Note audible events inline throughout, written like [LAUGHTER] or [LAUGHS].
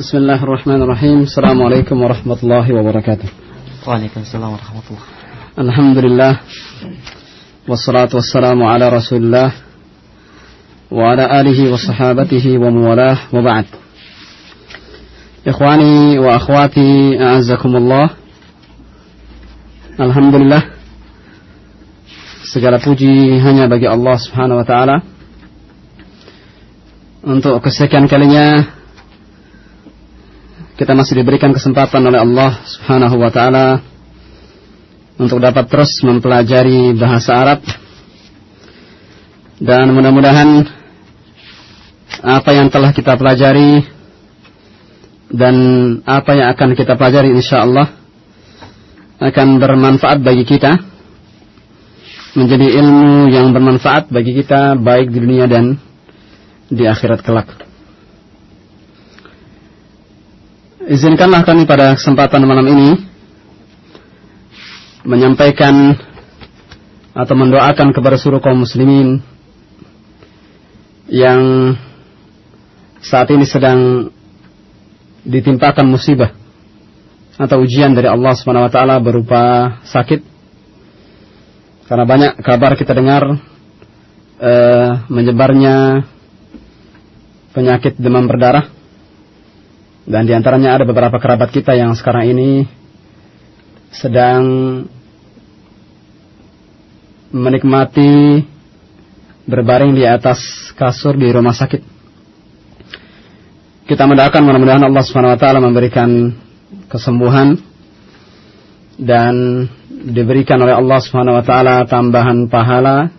Bismillahirrahmanirrahim. Assalamualaikum warahmatullahi wabarakatuh. Waalaikumsalam warahmatullahi wabarakatuh. Alhamdulillah. Wassalatu wassalamu ala Rasulillah wa ala alihi wa sahabatihi wa mawalah wa ba'd. Ikhwani wa akhwati a'azzakumullah. Alhamdulillah. Segala puji hanya bagi Allah Subhanahu wa taala. Untuk kesekian kalinya kita masih diberikan kesempatan oleh Allah subhanahu wa ta'ala Untuk dapat terus mempelajari bahasa Arab Dan mudah-mudahan Apa yang telah kita pelajari Dan apa yang akan kita pelajari insyaAllah akan bermanfaat bagi kita menjadi ilmu yang bermanfaat bagi kita baik di dunia dan di akhirat kelak. Izinkanlah kami pada kesempatan malam ini menyampaikan atau mendoakan kepada seluruh kaum muslimin yang saat ini sedang ditimpakan musibah atau ujian dari Allah Subhanahu wa taala berupa sakit. Karena banyak kabar kita dengar uh, menyebarnya penyakit demam berdarah. Dan di antaranya ada beberapa kerabat kita yang sekarang ini sedang menikmati berbaring di atas kasur di rumah sakit. Kita mendoakan mudah-mudahan Allah Subhanahu wa taala memberikan kesembuhan dan diberikan oleh Allah Subhanahu wa taala tambahan pahala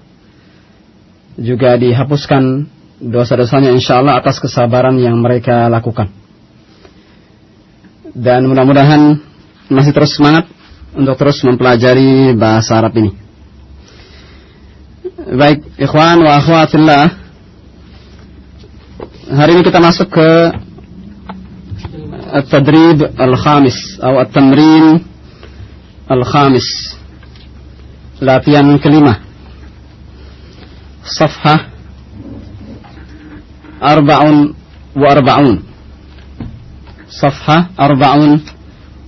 juga dihapuskan dosa-dosanya insyaallah atas kesabaran yang mereka lakukan Dan mudah-mudahan masih terus semangat untuk terus mempelajari bahasa Arab ini. Baik, ikhwan wa akhwatillah. Hari ini kita masuk ke التدريب الخامس أو التمرين الخامس latihan kelima صفحة أربع وأربعون Safha Arba'un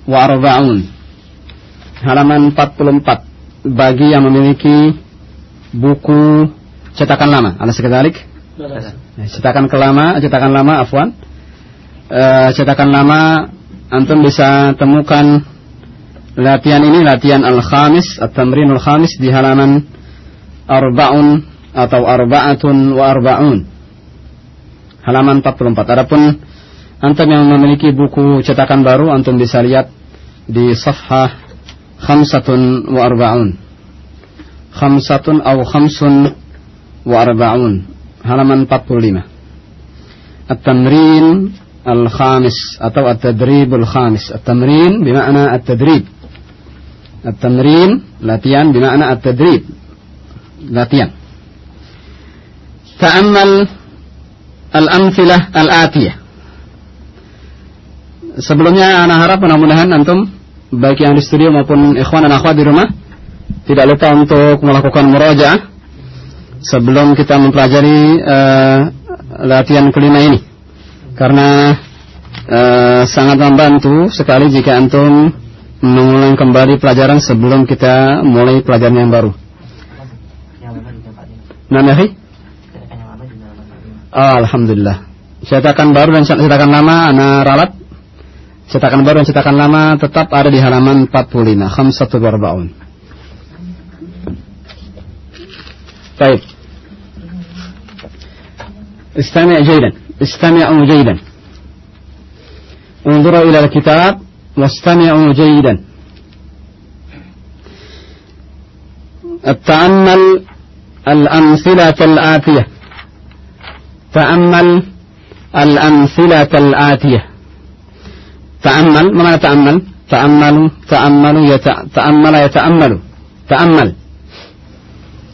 wa Arba'un. Halaman 44 Bagi yang memiliki buku cetakan lama. Ada sekretarik? Cetakan kelama, cetakan lama Afwan. E, Cetakan lama Antum bisa temukan Latihan ini latihan Al-Khamis At-Tamrinul Khamis di halaman Arba'un atau Arba'atun wa Arba'un. Halaman 44 Adapun Antum yang memiliki buku cetakan baru antum bisa lihat di safhah khamsatun wa arba'un. Khamsatun au khamsun wa arba'un. Halaman 45. At-tamrin al-khamis atau at-tadribul khamis. At-tamrin bermakna at-tadrib. At-tamrin latihan bermakna at-tadrib. Latihan. Ta'ammal al-amthilah al-atiyah. Sebelumnya anak harap mudah-mudahan antum baik yang di studio maupun ikhwan dan akhwat di rumah tidak lupa untuk melakukan murajaah sebelum kita mempelajari uh, latihan kelima ini karena uh, sangat membantu sekali jika antum mengulang kembali pelajaran sebelum kita mulai pelajaran yang baru. Nah, Oh, Alhamdulillah. Cetakan baru dan cetakan lama anak ralat. Cetakan baru dan cetakan lama tetap ada di halaman 45. Khamsatul warbaun. Baik. استمع جيدا استمعوا جيدا انظروا إلى الكتاب واستمعوا جيدا التأمل الأمثلة الآتية تأمل الأمثلة الآتية تأمل ما تأمل تأمل تأمل يتأمل تأمل يتأمل تأمل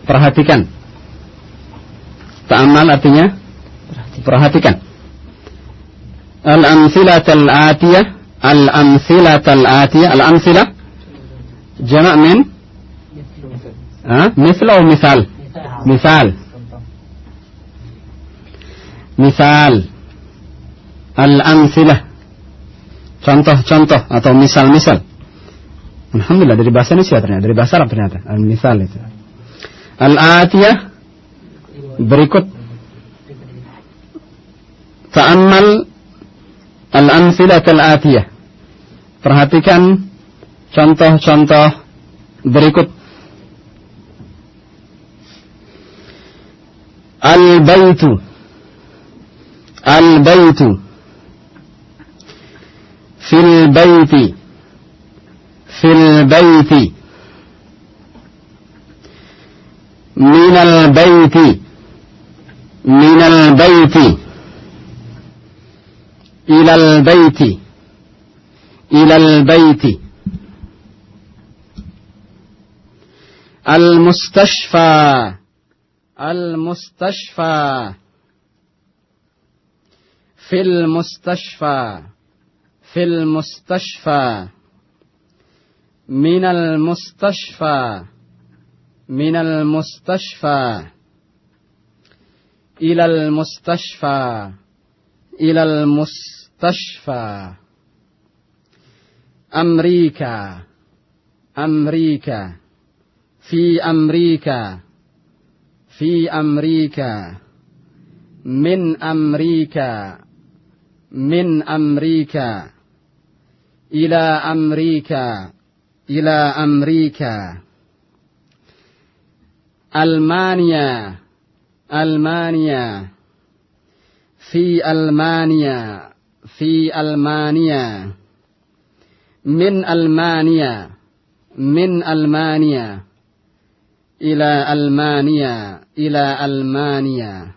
perhatikan ta'amal artinya perhatikan al-amsilatal atiyah al-amsilatal atiyah al-amsilah jamak min ha misal atau misal misal misal al-amsilah contoh-contoh atau misal-misal. Alhamdulillah dari bahasa Indonesia ternyata, dari bahasa Arab ternyata. Al-misal itu. Al-atiyah berikut ta'ammal al-amsilah al-atiyah. Perhatikan contoh-contoh berikut. Al-baitu Al-baitu البيت في البيت. من البيت من البيت. إلى البيت إلى البيت. المستشفى المستشفى. في المستشفى. في المستشفى. من المستشفى. من المستشفى. إلى المستشفى. إلى المستشفى. أمريكا. أمريكا. في أمريكا. في أمريكا. من أمريكا. من أمريكا. إلى أمريكا إلى أمريكا. ألمانيا ألمانيا. في ألمانيا في ألمانيا. من ألمانيا من ألمانيا. إلى ألمانيا إلى ألمانيا.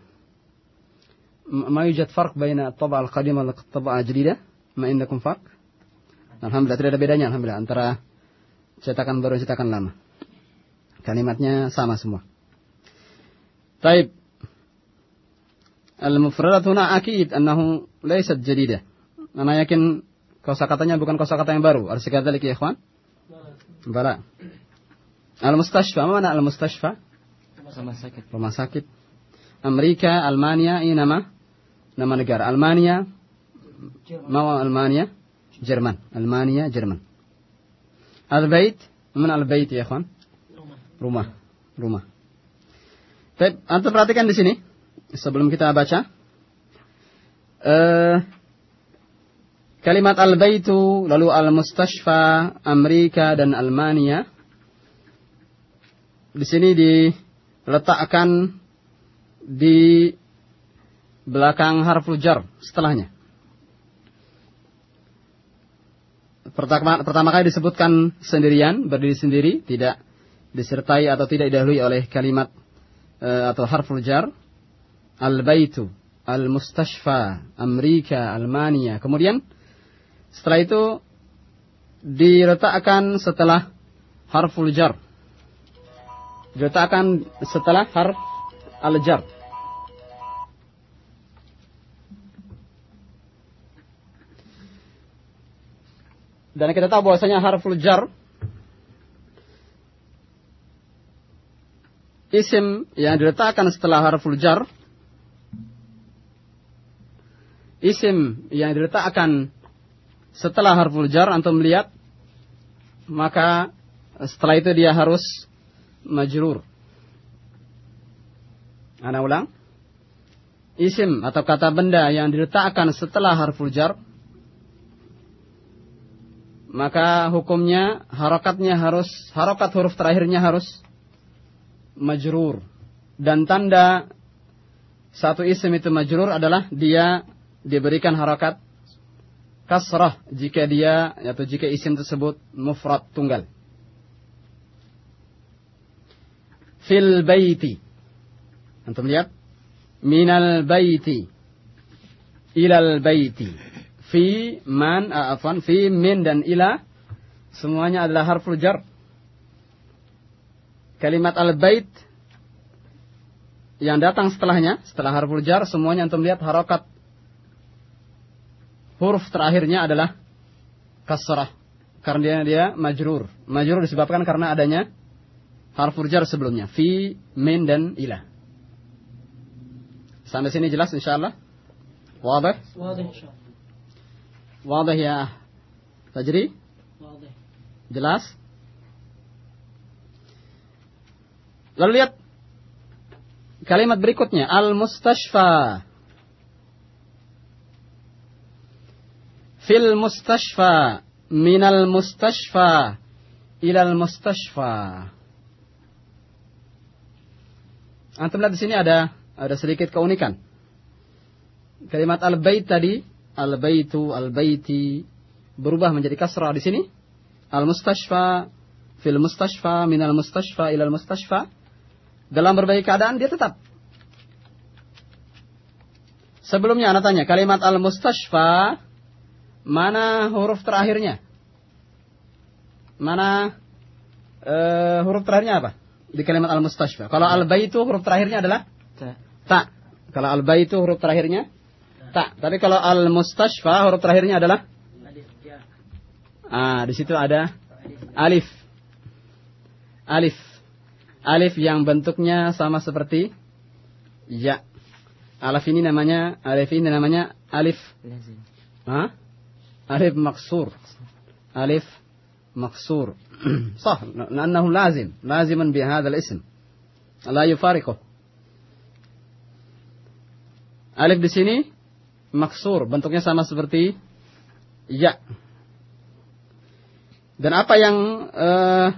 ما يوجد فرق بين الطبعة القديمة والطبعة الجديدة؟ ما عندكم فرق؟ Alhamdulillah tidak ada bedanya alhamdulillah antara cetakan baru dan cetakan lama. Kalimatnya sama semua. Taib. Al-mufradat huna akid annahu laysat jadidah. Ana yakin kosa katanya bukan kosa kata yang baru. Harus lagi ya kawan? Bala. Al-mustashfa mana al-mustashfa? Rumah sakit. Rumah sakit. Amerika, Almania, ini nama nama negara. Almania, mau Almania, Jerman. Almania, Jerman. Al-Bait, mana Al-Bait ya kawan? Rumah. Rumah. Baik, antum perhatikan di sini sebelum kita baca. Uh, kalimat al-baitu, lalu al-mustashfa, Amerika dan Almania di sini diletakkan di belakang harful jar setelahnya. Pertama, pertama kali disebutkan sendirian, berdiri sendiri, tidak disertai atau tidak didahului oleh kalimat e, atau harful jar. Al-baitu, al-mustashfa, Amerika, Almania. Kemudian setelah itu diletakkan setelah harful jar diletakkan setelah harf al-jar. Dan kita tahu bahwasanya harful jar isim yang diletakkan setelah harful jar isim yang diletakkan setelah harful jar antum melihat maka setelah itu dia harus majrur. Ana ulang. Isim atau kata benda yang diletakkan setelah harful jar maka hukumnya harokatnya harus harokat huruf terakhirnya harus majrur dan tanda satu isim itu majrur adalah dia diberikan harokat kasrah jika dia atau jika isim tersebut mufrad tunggal fil baiti. Antum lihat? Minal baiti. Ilal baiti. Fi, man, afan, fi, min, dan ila. Semuanya adalah harful jar. Kalimat al-bait yang datang setelahnya, setelah harful jar, semuanya antum lihat harokat huruf terakhirnya adalah kasrah. Karena dia, dia majrur. Majrur disebabkan karena adanya harfur jar sebelumnya fi min dan ila sampai sini jelas insyaallah wadah wadah ya Fajri? Jelas? Lalu lihat kalimat berikutnya. Al-mustashfa. Fil mustashfa. Minal mustashfa. Ilal mustashfa. Antum lihat di sini ada ada sedikit keunikan. Kalimat al-bait tadi, al-baitu, al-baiti berubah menjadi kasrah di sini. Al-mustashfa, fil mustashfa, minal mustashfa, ilal mustashfa. Dalam berbagai keadaan dia tetap. Sebelumnya anak tanya, kalimat al-mustashfa, mana huruf terakhirnya? Mana uh, huruf terakhirnya apa? Di kalimat al-mustashfa. Kalau al-baitu huruf terakhirnya adalah? Ta. Ta. Kalau al-baitu huruf terakhirnya? Ta. Tapi kalau al-mustashfa huruf terakhirnya adalah? Ah, di situ ada alif. Alif. Alif yang bentuknya sama seperti ya. Alif ini namanya alif ini namanya alif. Hah? Alif maksur. Alif maksur. [CLEARS THROAT] صح لأنه لازم لازما بهذا الاسم لا يفارقه Alif di sini maksur, bentuknya sama seperti ya. Dan apa yang uh,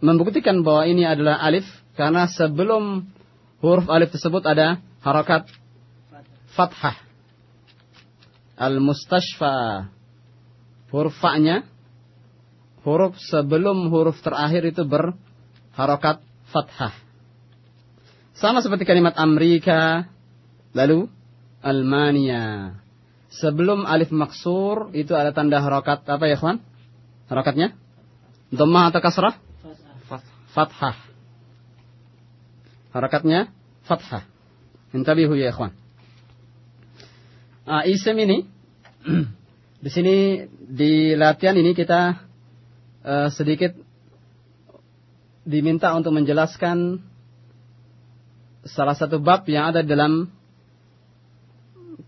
membuktikan bahwa ini adalah alif karena sebelum huruf alif tersebut ada harakat fathah. Al-mustashfa. Huruf fa-nya huruf sebelum huruf terakhir itu berharakat fathah. Sama seperti kalimat Amerika, lalu Almania. Sebelum alif maksur itu ada tanda harakat apa ya, kawan? Harakatnya? Dhammah atau kasrah? Fathah. Harakatnya fathah. Intabihu ya ikhwan. Ah, isim ini [CLEARS THROAT] di sini di latihan ini kita uh, sedikit diminta untuk menjelaskan salah satu bab yang ada dalam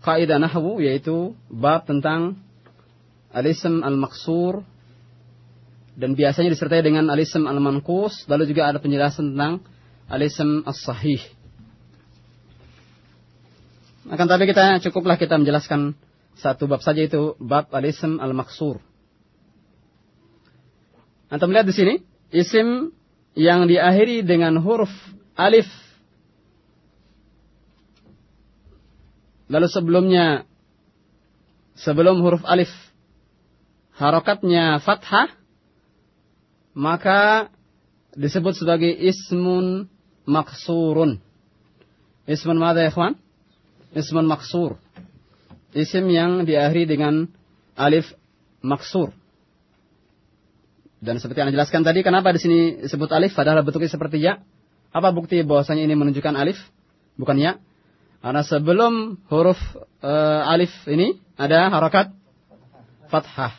kaidah nahwu yaitu bab tentang al-ism al-maqsur dan biasanya disertai dengan alism al-manqus lalu juga ada penjelasan tentang alism as-sahih. Akan tapi kita cukuplah kita menjelaskan satu bab saja itu bab alism al-maqsur. Anda melihat di sini isim yang diakhiri dengan huruf alif lalu sebelumnya sebelum huruf alif harokatnya fathah maka disebut sebagai ismun maksurun. Ismun mana ya? Ismun maksur. Isim yang diakhiri dengan alif maksur. Dan seperti yang jelaskan tadi, kenapa di sini disebut alif padahal bentuknya seperti ya? Apa bukti bahwasanya ini menunjukkan alif, bukan ya? Karena sebelum huruf uh, alif ini ada harakat fathah.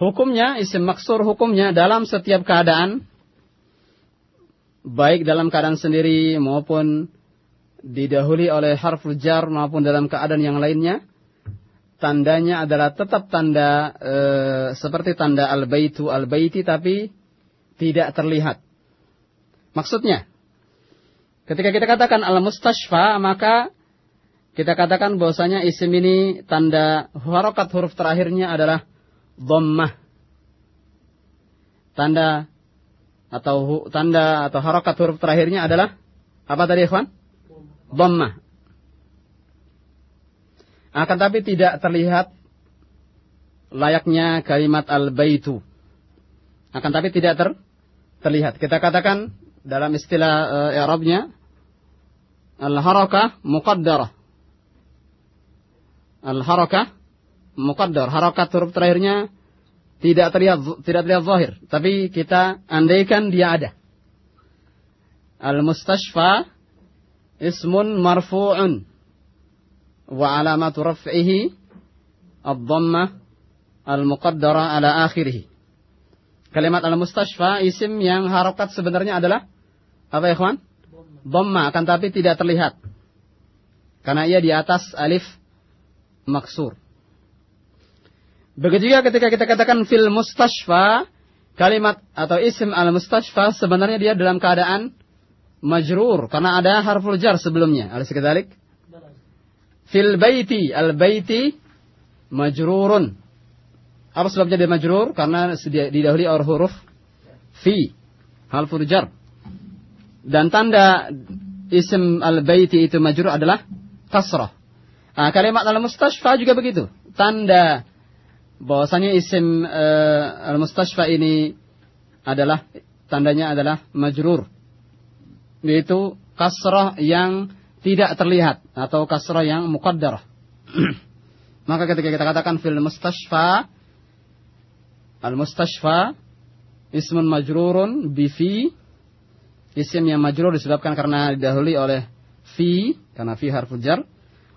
Hukumnya, isim maksur hukumnya dalam setiap keadaan, baik dalam keadaan sendiri maupun didahului oleh harf jar maupun dalam keadaan yang lainnya, tandanya adalah tetap tanda e, seperti tanda al-baitu al-baiti tapi tidak terlihat. Maksudnya, ketika kita katakan al-mustashfa maka kita katakan bahwasanya isim ini tanda harokat huruf terakhirnya adalah dhammah. Tanda atau tanda atau harokat huruf terakhirnya adalah apa tadi ikhwan? Dhammah. Akan tapi tidak terlihat layaknya kalimat al-baitu. Akan tapi tidak ter, terlihat. Kita katakan dalam istilah uh, Arabnya al-harakah muqaddarah. Al-harakah muqaddar. Harakat huruf terakhirnya tidak terlihat tidak terlihat zahir, tapi kita andaikan dia ada. Al-mustashfa ismun marfu'un wa alamatu raf'ihi ad-dhammah al-muqaddara ala akhirih. Kalimat al-mustashfa isim yang harokat sebenarnya adalah apa ya kawan? Dhamma akan tapi tidak terlihat. Karena ia di atas alif maksur. Begitu juga ketika kita katakan fil mustashfa, kalimat atau isim al mustashfa sebenarnya dia dalam keadaan majrur karena ada harful jar sebelumnya. Alis kedalik. Fil baiti, al baiti majrurun. Apa sebabnya dia majrur? Karena didahului oleh huruf fi, harful jar. Dan tanda isim al baiti itu majrur adalah kasrah. Nah, kalimat al mustashfa juga begitu. Tanda bahwasanya isim uh, al-mustashfa ini adalah tandanya adalah majrur yaitu kasrah yang tidak terlihat atau kasrah yang muqaddarah [CLEARS THROAT] maka ketika kita katakan fil mustashfa al-mustashfa ismun majrurun bi fi isim yang majrur disebabkan karena didahului oleh fi karena fi harfu jar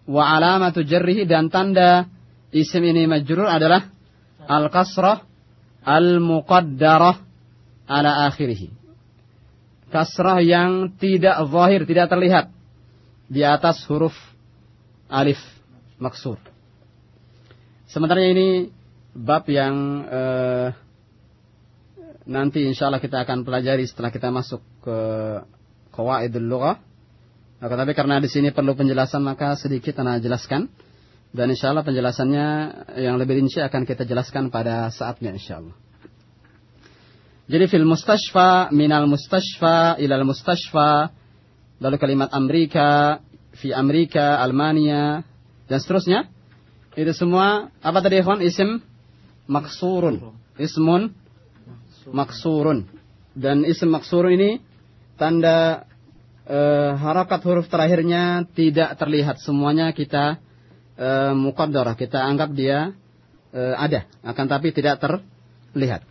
wa alamatu jarrihi dan tanda isim ini majrur adalah al-kasrah al-muqaddarah ala akhirih. Kasrah yang tidak zahir, tidak terlihat di atas huruf alif maksur. Sementara ini bab yang eh, nanti insya Allah kita akan pelajari setelah kita masuk ke qawaidul lughah. Nah, tapi karena di sini perlu penjelasan maka sedikit saya jelaskan. Dan insya Allah penjelasannya yang lebih rinci akan kita jelaskan pada saatnya insya Allah. Jadi fil mustashfa, minal mustashfa, ilal mustashfa, lalu kalimat Amerika, fi Amerika, Almania, dan seterusnya. Itu semua, apa tadi ikhwan? Isim maksurun. Ismun maksurun. Dan isim maksurun ini tanda e, harakat huruf terakhirnya tidak terlihat. Semuanya kita eh, e, mukaddarah, kita anggap dia e, ada, akan tapi tidak terlihat.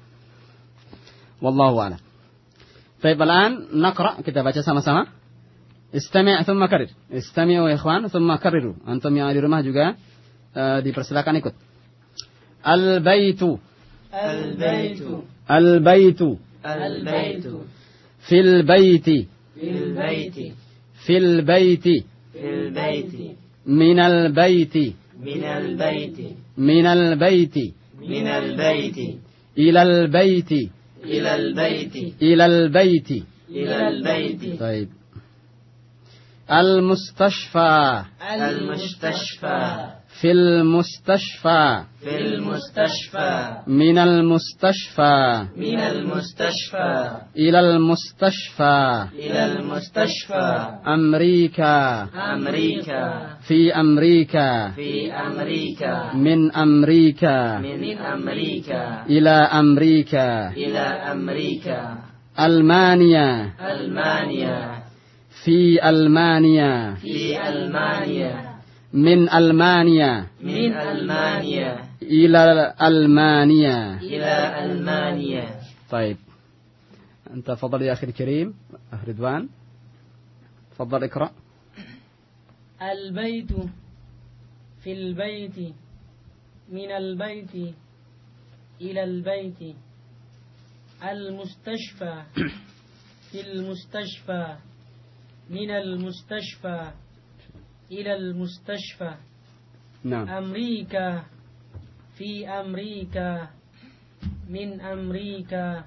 Wallahu a'lam. Baik, balaan nakra kita baca sama-sama. Istami' thumma karir. Istami'u ikhwan thumma kariru. Antum yang di rumah juga e, dipersilakan ikut. al baytu. Al-baitu. Al-baitu. Al-baitu. Fil baiti. Fil baiti. Fil baiti. Fil baiti. من البيت من البيت من البيت من البيت إلى البيت إلى البيت إلى البيت إلى البيت طيب المستشفى المستشفى في المستشفى. في المستشفى. من المستشفى. من المستشفى. إلى المستشفى. إلى المستشفى. أمريكا. أمريكا. في أمريكا. في أمريكا. من أمريكا. من أمريكا. إلى أمريكا. إلى أمريكا. ألمانيا. ألمانيا. في ألمانيا. في ألمانيا. من ألمانيا. من ألمانيا. إلى ألمانيا. إلى ألمانيا. طيب. أنت فضل يا أخي الكريم. أخ رضوان. تفضل اقرأ. البيت في البيت من البيت إلى البيت. المستشفى في المستشفى من المستشفى. إلى المستشفى نعم أمريكا في أمريكا من أمريكا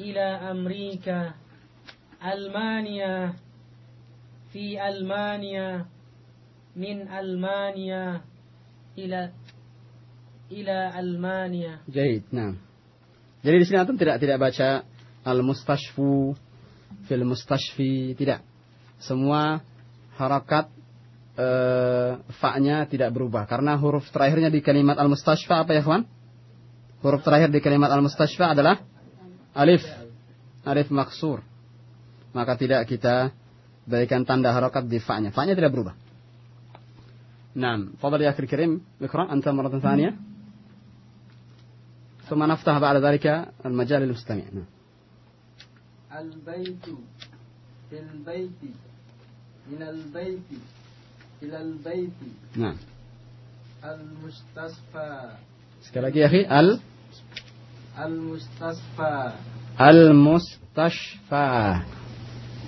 إلى أمريكا ألمانيا في ألمانيا من ألمانيا إلى إلى ألمانيا جيد نعم jadi di sini antum tidak tidak baca al mustashfu fil mustashfi tidak semua harakat uh, fa-nya tidak berubah karena huruf terakhirnya di kalimat al mustashfa apa ya kawan huruf terakhir di kalimat al mustashfa adalah alif alif maksur maka tidak kita berikan tanda harakat di fa-nya fa-nya tidak berubah نعم فضل يا أخي الكريم اقرأ أنت مرة ثانية ثم نفتح بعد ذلك المجال للمستمع نعم. البيت في البيت من البيت ilal baiti. Nah. Al mustasfa. Sekali lagi ya, al Al mustasfa. Al mustasfa.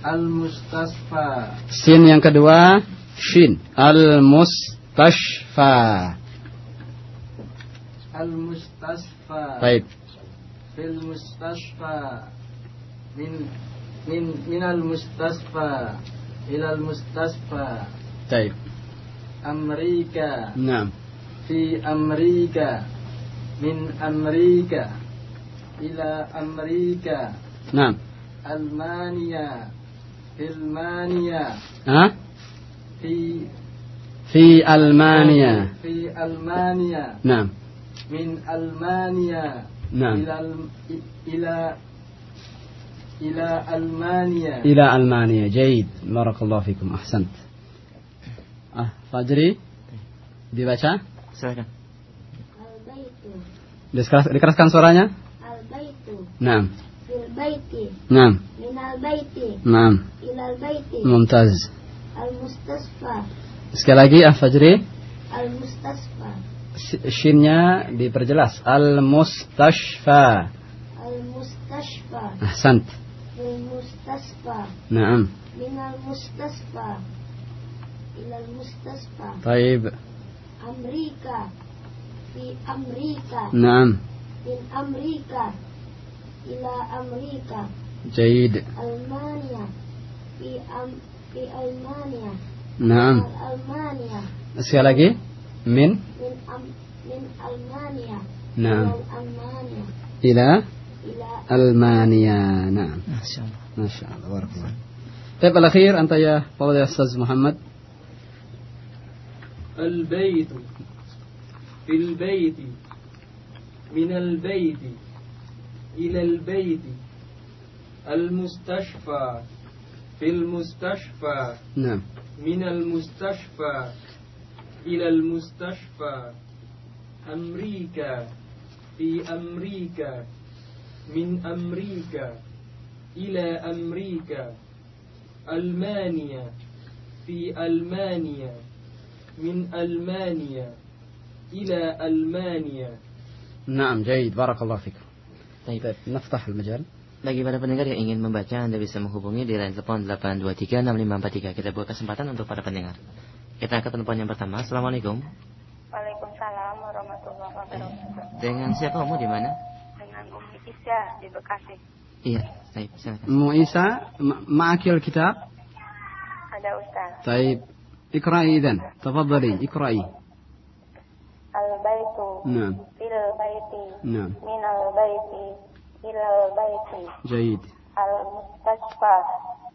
Al mustasfa. Sin yang kedua, shin. Al mustasfa. Al mustasfa. Baik. Fil mustasfa. Min min Min al mustasfa. ilal mustasfa طيب. أمريكا. نعم. في أمريكا. من أمريكا. إلى أمريكا. نعم. ألمانيا. في ألمانيا. ها؟ في في ألمانيا. في ألمانيا. نعم. من ألمانيا. نعم. إلى إلى إلى ألمانيا. إلى ألمانيا. جيد. بارك الله فيكم. أحسنت. Ah Fajri dibaca? Silakan. Al-baitu. Dikeras- dikeraskan suaranya? Al-baitu. Naam. Fil baiti Naam. Minal baiti Naam. Ilal baiti Mumtaz. Al-mustasfa. Sekali lagi ah Fajri Al-mustasfa. Shinnya diperjelas. Al-Mustashfa Al-mustashfa Ahsant. Fil mustasfa Naam. Minal mustasfa Ilal mustasfa طيب Amerika Fi Amerika Naam Min Amerika Ila Amerika جيد Almania Fi Am Fi Almania Naam Almania Sekali lagi Min Min Am Min Almania Naam Ilal Almania Ila Ila ألمانيا نعم Masya Allah. ما شاء الله بارك الله طيب الأخير أنت يا فضل يا أستاذ محمد البيت في البيت من البيت إلى البيت المستشفى في المستشفى نعم. من المستشفى إلى المستشفى أمريكا في أمريكا من أمريكا إلى أمريكا ألمانيا في ألمانيا. من ألمانيا إلى ألمانيا نعم جيد بارك الله فيكم Baik. طيب نفتح المجال Bagi para pendengar yang ingin membaca, Anda bisa menghubungi di line telepon 8236543. Kita buat kesempatan untuk para pendengar. Kita angkat telepon yang pertama. Assalamualaikum. Waalaikumsalam warahmatullahi wabarakatuh. Dengan siapa kamu di mana? Dengan Umi Isya di Bekasi. Iya, baik, silakan. أم عيسى م- معك الكتاب Ada Ustaz. طيب اقرأي إذن تفضلي اقرأي Al-baitu نعم fil baiti نعم minal baiti ilal baiti. جيد Al-mustashfa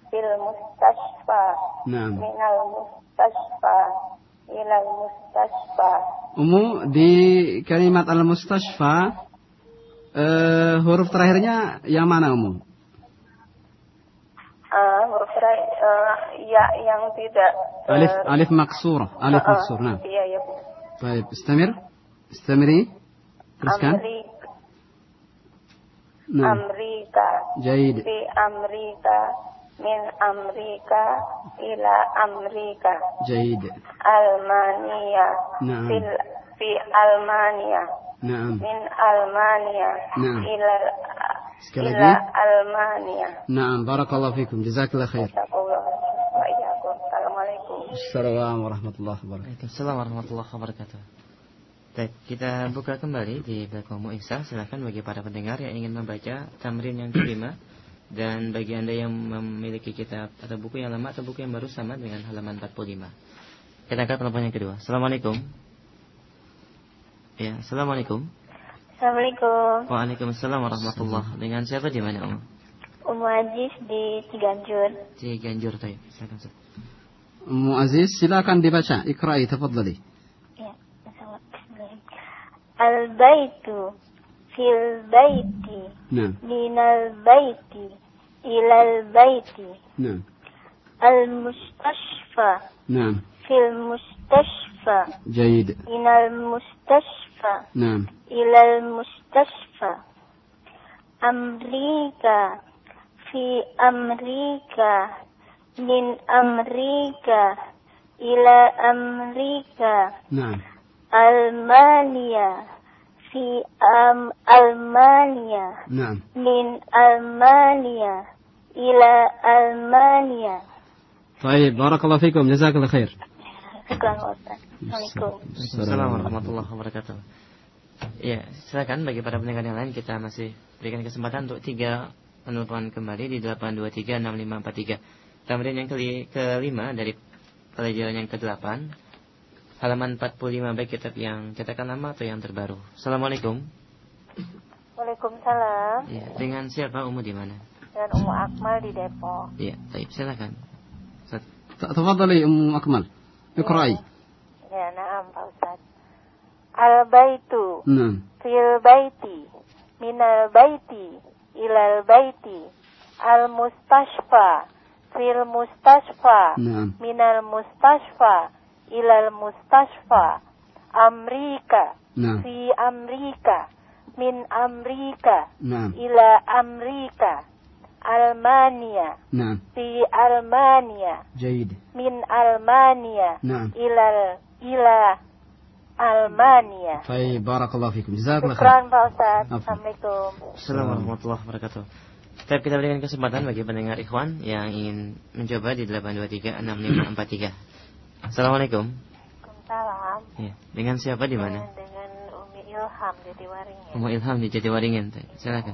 fil mustashfa نعم minal mustashfa ilal mustashfa. Umu di kalimat al-mustashfa eh, huruf terakhirnya yang mana Umu? Ah, huruf terakhir, eh, ya yang tidak Alif eh, alif maksura, alif ah, maksur. Nah. Iya, iya. Bu. طيب استمر استمري teruskan. Amri, Nah, Amerika جيد fi Amerika min Amerika ila Amerika جيد Almania نعم fil fi Almania نعم min Almania نعم. ila sekali ila lagi Almania نعم بارك الله فيكم جزاك الله خير Jazakallah wa iyyakum Assalamualaikum السلام ورحمة الله وبركاته Waalaikumsalam warahmatullahi wabarakatuh. Baik, kita buka kembali di belakang Mu'isa. Silakan bagi para pendengar yang ingin membaca tamrin yang kelima. Dan bagi Anda yang memiliki kitab atau buku yang lama atau buku yang baru sama dengan halaman 45. Kita angkat telepon yang kedua. Assalamualaikum. Ya, Assalamualaikum. Assalamualaikum. Waalaikumsalam warahmatullah. Dengan siapa di mana, Om? Umu Aziz di Ciganjur. Ciganjur, tay. Silakan. Umu Aziz, silakan dibaca. Ikra'i, tafadhali. Ya, Al-baitu fil baiti. Nah. Minal baiti ilal baiti. Nah. Al-mustashfa. Nah. Fil mustashfa. المستشفى. جيد. إلى المستشفى. نعم. إلى المستشفى. أمريكا. في أمريكا. من أمريكا. إلى أمريكا. نعم. ألمانيا. في أم ألمانيا. نعم. من ألمانيا. إلى ألمانيا. طيب بارك الله فيكم. جزاك الله خير. Assalamualaikum warahmatullahi wabarakatuh. Ya, silakan bagi para pendengar yang lain kita masih berikan kesempatan untuk tiga penutupan kembali di 8236543. Kemudian yang keli, kelima dari pelajaran yang ke-8 halaman 45 baik kitab yang cetakan lama atau yang terbaru. Assalamualaikum. Waalaikumsalam. Ya, dengan siapa umum di mana? Dengan Umu Akmal di Depok. Iya, baik, silakan. Tafadhali Umu Akmal. اقرأي Ya, naam Pak Ustaz. Al-baitu نعم fil baiti minal baiti ilal baiti al-mustashfa fil mustashfa نعم minal mustashfa ilal mustashfa Amrika نعم fi Amrika min Amrika نعم ila Amrika Almania نعم fi Almania جيد min Almania نعم ila ila Almania طيب بارك الله فيكم جزاك الله خير Syukran Pak Ustaz Apa? Assalamualaikum Assalamualaikum warahmatullahi wabarakatuh. Tapi kita berikan kesempatan bagi pendengar ikhwan yang ingin mencoba di 8236543. Assalamualaikum. Salam Ya, dengan siapa di mana? dengan Umi Ilham di Tiwaringin Umu Ilham di Jatiwaringin. Silakan.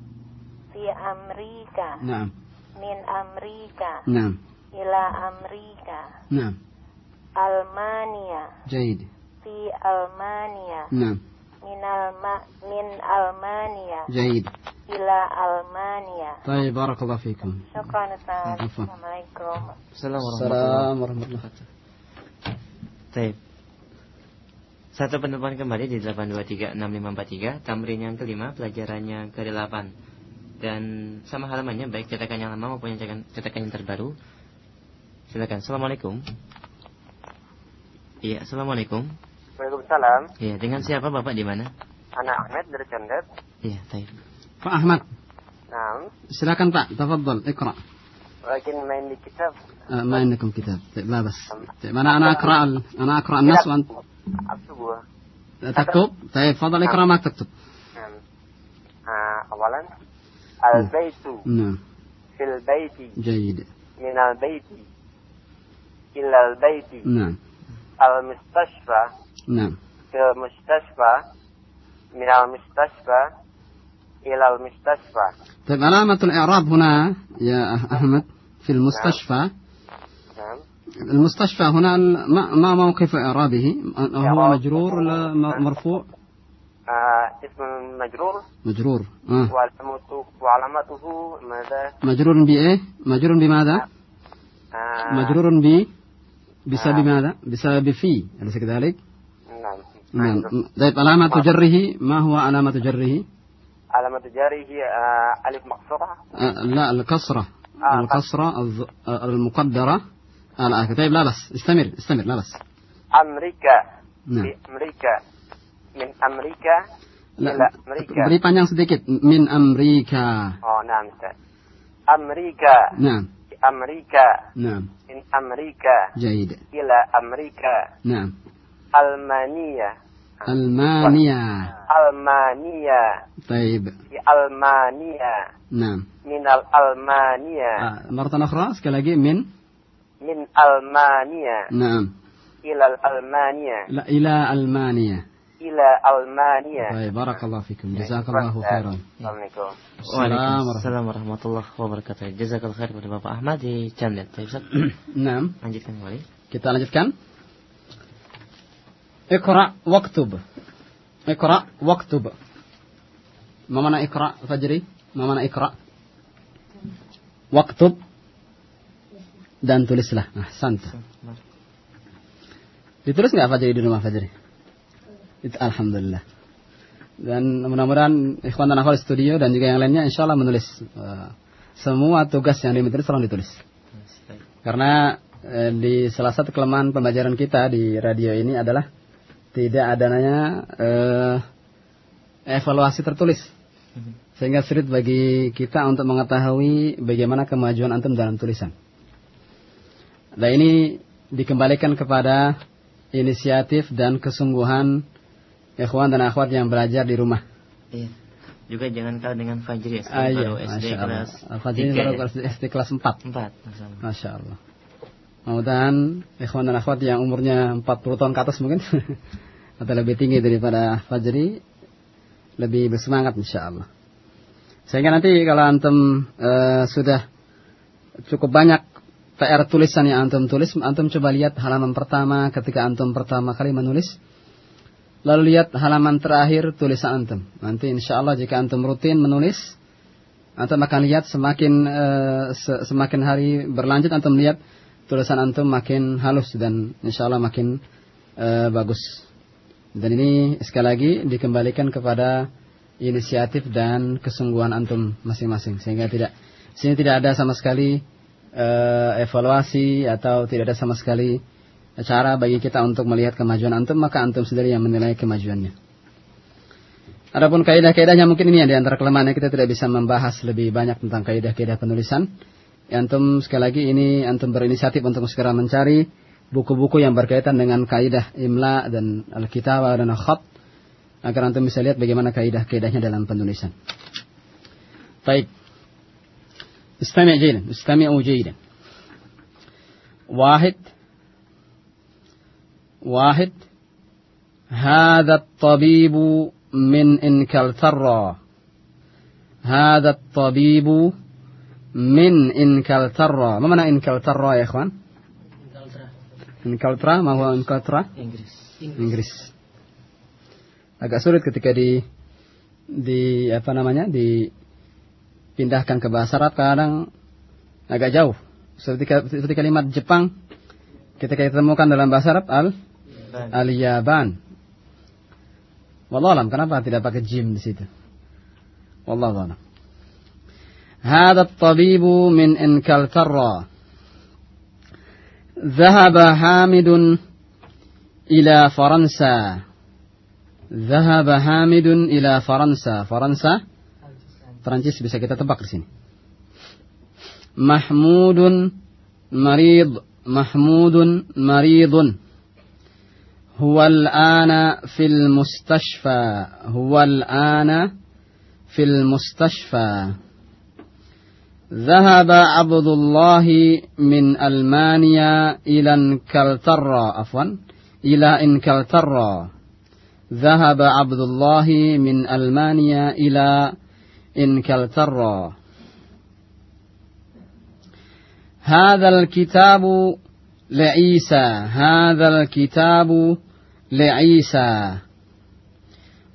fi Amrika نعم min Amrika نعم ila Amrika نعم Almania جيد fi Almania نعم min Alma min Almania جيد ila Almania طيب بارك الله فيكم Syukran Ustaz Afwan. Assalamualaikum Assalamualaikum السلام ورحمة الله Baik. Satu penelpon kembali di 8236543, tamrin yang kelima, pelajarannya ke-8. Dan sama halamannya baik cetakan yang lama maupun yang cetakan, cetakan yang terbaru. Silakan. Assalamualaikum. Iya, Assalamualaikum. Waalaikumsalam. Iya, dengan siapa Bapak di mana? Anak Ahmed dari Condet. Iya, baik. Pak Ahmad Nah, silakan Pak تفضل اقرأ lagi main di kitab آه، ما عندكم كتاب طيب لا بس طيب أنا أنا أقرأ ال- أنا أقرأ النص وأنت apa gua? تكتب طيب تفضل اقرأ ما تكتب Nah, البيت. نعم. في البيت. جيد. من البيت. إلى البيت. نعم. المستشفى. نعم. في المستشفى. من المستشفى. إلى المستشفى. طيب علامة الإعراب هنا يا أحمد في نعم. المستشفى. نعم. المستشفى هنا ما موقف إعرابه؟ هو مجرور ولا مرفوع؟ Ah, ism majrur مجرور. آه. wa alamatuhu madha مجرور بإيه؟ مجرور بماذا؟ ah, مجرور ب بسبب ماذا؟ بسبب في. أليس كذلك؟ Nah, نعم. طيب علامة جره ما هو علامة جره؟ علامة جاره آه، ألف مقصورة آه، لا الكسرة. آه، الكسرة الظ- آه، المقدرة. الآخر طيب لا بس. استمر استمر لا بس. أمريكا. نعم. أمريكا. من أمريكا لا إلى أمريكا beri panjang sedikit min Amerika أه نعم أستاذ أمريكا نعم في أمريكا نعم من أمريكا جيد إلى أمريكا نعم ألمانيا ألمانيا ألمانيا طيب في ألمانيا نعم من الألمانيا آه، مرة أخرى sekali lagi min من ألمانيا نعم إلى الألمانيا لا إلى ألمانيا إلى ألمانيا طيب بارك الله فيكم جزاك الله خيرا Assalamualaikum Waalaikumsalam warahmatullahi wabarakatuh. Jazakallahu khair kepada Bapak Ahmad di Camdet. Baik, Ustaz. [CLEARS THROAT] نعم Lanjutkan kembali. kita lanjutkan اقرأ واكتب اقرأ واكتب ما معنى اقرأ فجري ما معنى اقرأ واكتب dan tulislah ahsanta ditulis nggak Fajri di rumah Fajri Itu alhamdulillah dan mudah-mudahan ikhwan dan akhwat studio dan juga yang lainnya insya Allah menulis eh, semua tugas yang diminta selalu ditulis karena eh, di salah satu kelemahan pembelajaran kita di radio ini adalah tidak adanya eh, evaluasi tertulis. Sehingga sulit bagi kita untuk mengetahui bagaimana kemajuan antum dalam tulisan. Nah ini dikembalikan kepada inisiatif dan kesungguhan ikhwan dan akhwat yang belajar di rumah. Iya. Juga jangan kalah dengan Fajri SD Ah, iya, baru SD Masya kelas tiga baru ya? kelas SD kelas 4. 4 masalah. Masya Allah. Mudah-mudahan ikhwan dan akhwat yang umurnya 40 tahun ke atas mungkin [LAUGHS] atau lebih tinggi daripada Fajri lebih bersemangat insya Allah. Sehingga nanti kalau antum eh, sudah cukup banyak PR tulisan yang antum tulis, antum coba lihat halaman pertama ketika antum pertama kali menulis. Lalu lihat halaman terakhir tulisan antum. Nanti insya Allah jika antum rutin menulis, antum akan lihat semakin se- semakin hari berlanjut antum lihat tulisan antum makin halus dan insya Allah makin eh, bagus. Dan ini sekali lagi dikembalikan kepada inisiatif dan kesungguhan antum masing-masing sehingga tidak sini tidak ada sama sekali eh, evaluasi atau tidak ada sama sekali cara bagi kita untuk melihat kemajuan antum, maka antum sendiri yang menilai kemajuannya. Adapun kaidah-kaidahnya mungkin ini yang di antara kelemahannya kita tidak bisa membahas lebih banyak tentang kaidah-kaidah penulisan. Ya, antum sekali lagi ini antum berinisiatif untuk segera mencari buku-buku yang berkaitan dengan kaidah imla dan alkitab dan al khat agar antum bisa lihat bagaimana kaidah-kaidahnya dalam penulisan. Baik. Istami' jayidan, istami'u jayidan. Wahid واحد هذا الطبيب من انكلترا هذا الطبيب من انكلترا ما معنى انكلترا يا اخوان انكلترا ما هو انكلترا Inggris. Inggris agak sulit ketika di di apa namanya dipindahkan ke bahasa Arab kadang agak jauh seperti seperti kalimat Jepang ketika kita temukan dalam bahasa Arab al al-Yaban Wallah alam kenapa tidak pakai jim di situ Wallah alam هذا الطبيب من انكلترا ذهب حامد إلى فرنسا ذهب حامد إلى فرنسا فرنسا Perancis bisa kita tebak di sini محمود مريض محمود مريض هو الآن في المستشفى. هو الآن في المستشفى. ذهب عبد الله من ألمانيا إلى إنكلترا. عفوا إلى إنكلترا. ذهب عبد الله من ألمانيا إلى إنكلترا. هذا الكتاب لعيسى. هذا الكتاب لعيسى.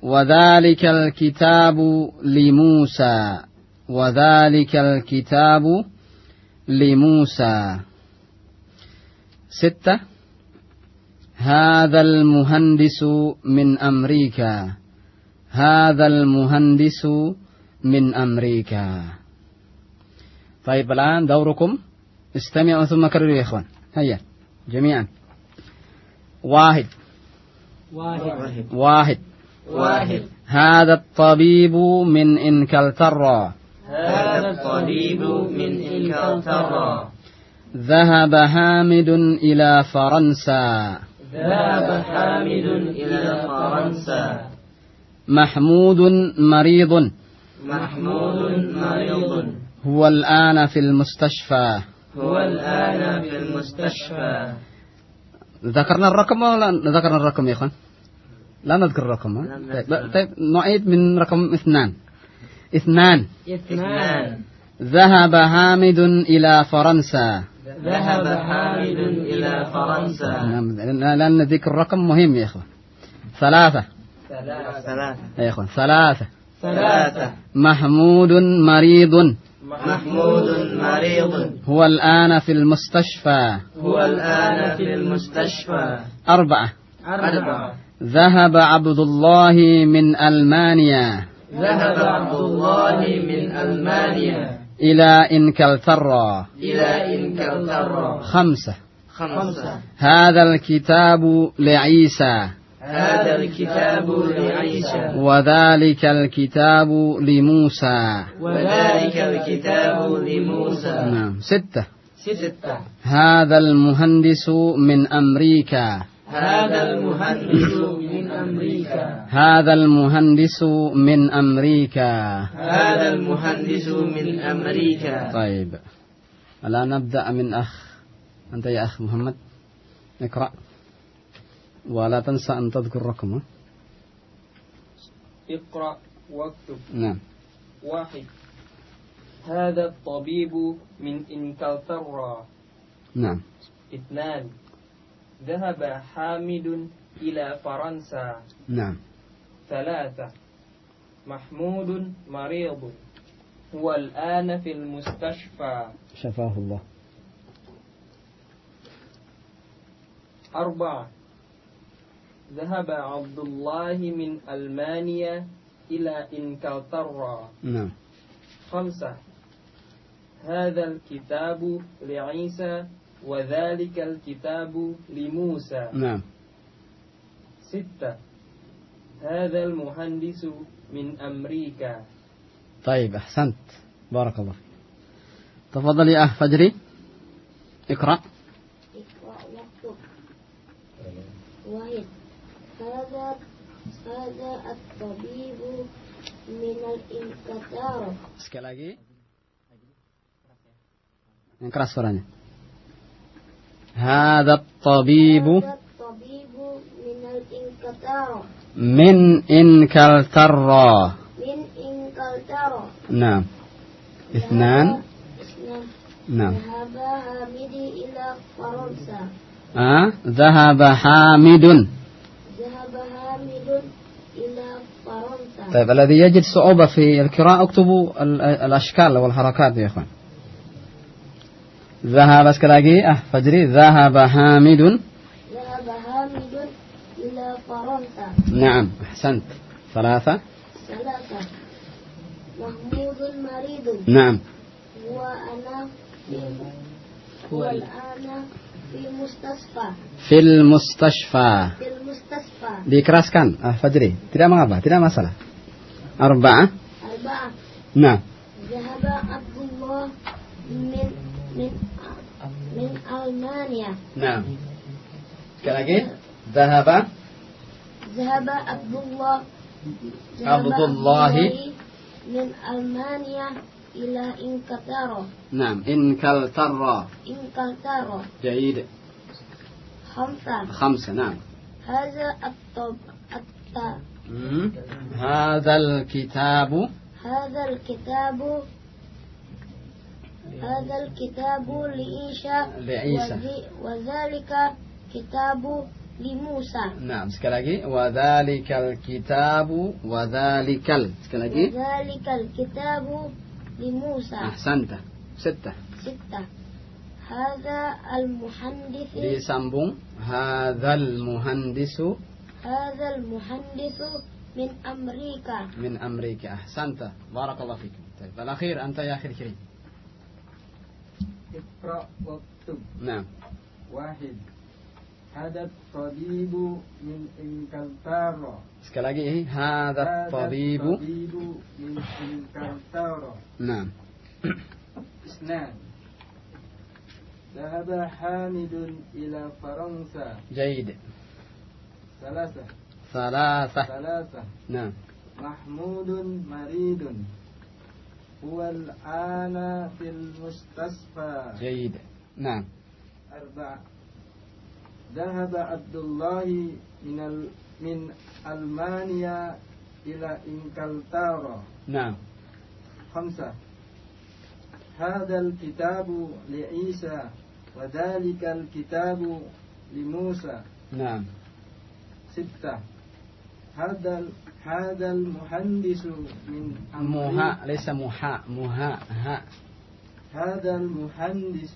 وذلك الكتاب لموسى. وذلك الكتاب لموسى. ستة. هذا المهندس من أمريكا. هذا المهندس من أمريكا. طيب الآن دوركم. استمعوا ثم كرروا يا إخوان. هيا جميعا. واحد. واحد. واحد. واحد. هذا الطبيب من إنكلترا هذا الطبيب من إنكلترا ذهب حامد إلى فرنسا. ذهب حامد إلى فرنسا. محمود مريض. محمود مريض. هو الآن في المستشفى. هو الآن في المستشفى. ذكرنا الرقم ولا ذكرنا الرقم يا إخوان؟ لا نذكر الرقم طيب. طيب نعيد من رقم اثنان. اثنان. اثنان. ذهب حامد إلى فرنسا. ذهب حامد إلى فرنسا. نعم، لأن لأن ذكر الرقم مهم يا إخوان. ثلاثة. ثلاثة. يا إخوان ثلاثة. ثلاثة. محمود مريض. محمود مريض. هو الآن في المستشفى. هو الآن في المستشفى. أربعة. أربعة. ذهب عبد الله من ألمانيا. ذهب عبد الله من ألمانيا. إلى إنكلترا إلى إنكلترا خمسة. خمسة. هذا الكتاب لعيسى. هذا الكتاب لعيسى. وذلك الكتاب لموسى. وذلك الكتاب لموسى. نعم ستة. ستة. هذا المهندس من أمريكا. هذا المهندس من أمريكا. هذا المهندس من أمريكا. هذا المهندس من أمريكا. طيب الآن نبدأ من أخ؟ أنت يا أخ محمد. اقرأ. ولا تنسى أن تذكر رقمه اقرأ واكتب. نعم. واحد. هذا الطبيب من إنكلترا. نعم. اثنان. ذهب حامد إلى فرنسا. نعم. ثلاثة. محمود مريض. هو الآن في المستشفى. شفاه الله. أربعة. ذهب عبد الله من ألمانيا إلى إنكلترا نعم. خمسة. هذا الكتاب لعيسى وذلك الكتاب لموسى. نعم. ستة. هذا المهندس من أمريكا. طيب أحسنت. بارك الله فيك. تفضل يا أخ فجري. اقرأ. اقرأ واكتب. واحد. هذا هذا الطبيب من الإنكتار Sekali lagi. Yang keras suaranya. Hada tabibu هذا الطبيب من الإنكتار min inkaltarra. من إنكلترا Naam. Ithnan. اثنان Naam. ذهب حامد إلى فرنسا Ah, dhahaba طيب الذي يجد صعوبة في القراءة اكتبوا ال- الأشكال والحركات يا إخوان. ذهب lagi ah Fajri ذهب حامد. ذهب حامد إلى فرنسا. نعم أحسنت. ثلاثة. ثلاثة. محمود مريض. نعم. هو أنا في هو الآن في مستشفى. في المستشفى. في المستشفى. dikeraskan ah Fajri tidak mengapa tidak masalah arba'ah أربعة. nah ذهب عبد الله من من من ألمانيا. sekali lagi dhahaba ذهب عبد الله ذهب عبد الله من ألمانيا إلى إنكتارا نعم. انكلترا إنكلتارا جيد. خمسة. خمسة نعم. هذا الطب الط... هذا الكتاب. هذا الكتاب هذا الكتاب لعيسى. لعيسى. وذلك كتاب لموسى. نعم lagi وذلك الكتاب وذلك ال lagi وذلك الكتاب لموسى. أحسنت. ستة. ستة. هذا المحدث. disambung هذا المهندس. هذا المحدث من أمريكا من أمريكا أحسنت بارك الله فيك طيب الأخير أنت يا أخي الكريم اقرأ واكتب نعم واحد هذا الطبيب من إنكلترا sekali lagi هذا الطبيب الطبيب من إنكلترا نعم اثنان ذهب حامد إلى فرنسا جيد ثلاثة ثلاثة ثلاثة نعم محمود مريض هو الآن في المستشفى جيد نعم أربعة ذهب عبد الله من ال... من ألمانيا إلى إنكلترا نعم خمسة هذا الكتاب لعيسى وذلك الكتاب لموسى نعم ستة هذا ال- هذا المهندس من أمريكا مها ليس مها مها ها هذا المهندس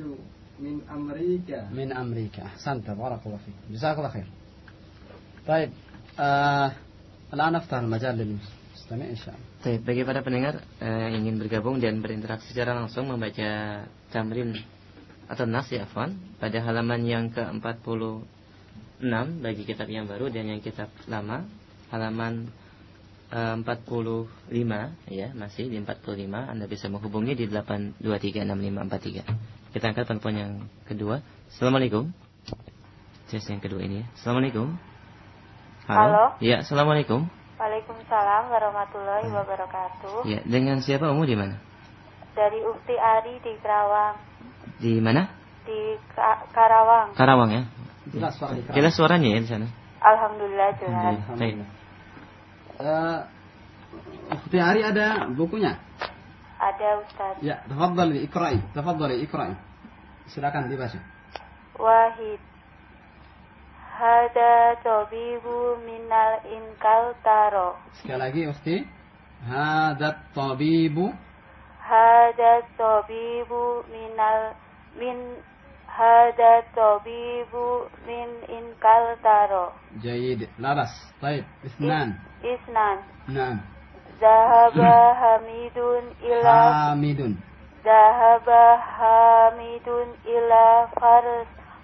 من أمريكا من أمريكا أحسنت بارك الله فيك جزاك الله خير طيب آه الآن أفتح المجال للمستمع إن شاء الله Baik, bagi para pendengar eh, yang ingin bergabung dan berinteraksi secara langsung membaca tamrin atau nas ya Afwan pada halaman yang ke-46 6 bagi kitab yang baru dan yang kitab lama. Halaman eh, 45 ya masih di 45 Anda bisa menghubungi di 8236543 kita angkat telepon yang kedua. Assalamualaikum. Tes yang kedua ini ya. Assalamualaikum. Halo. Ya Assalamualaikum. Waalaikumsalam warahmatullahi wabarakatuh. Ya dengan siapa Umu di mana? Dari Ukti Ari di Karawang. di mana? Di Ka- Karawang. Karawang ya Jelas suara di jelas suaranya ya di sana Alhamdulillah jelas. Baik. Eh, Ukhti Ari ada bukunya? Ada Ustaz. Ya, tafadhali ikra'i. Tafadhali ikra'i. Silakan dibaca. Wahid. Hada tabibu minal inkal taro. Sekali lagi Ukhti. Hadat tabibu Hada tabibu minal min hada tabibu min inkal taro. Jayid. Laras. Taib. Isnan. Isnan. Naam. Zahaba [CLEARS THROAT] Hamidun ila Hamidun. Zahaba Hamidun ila far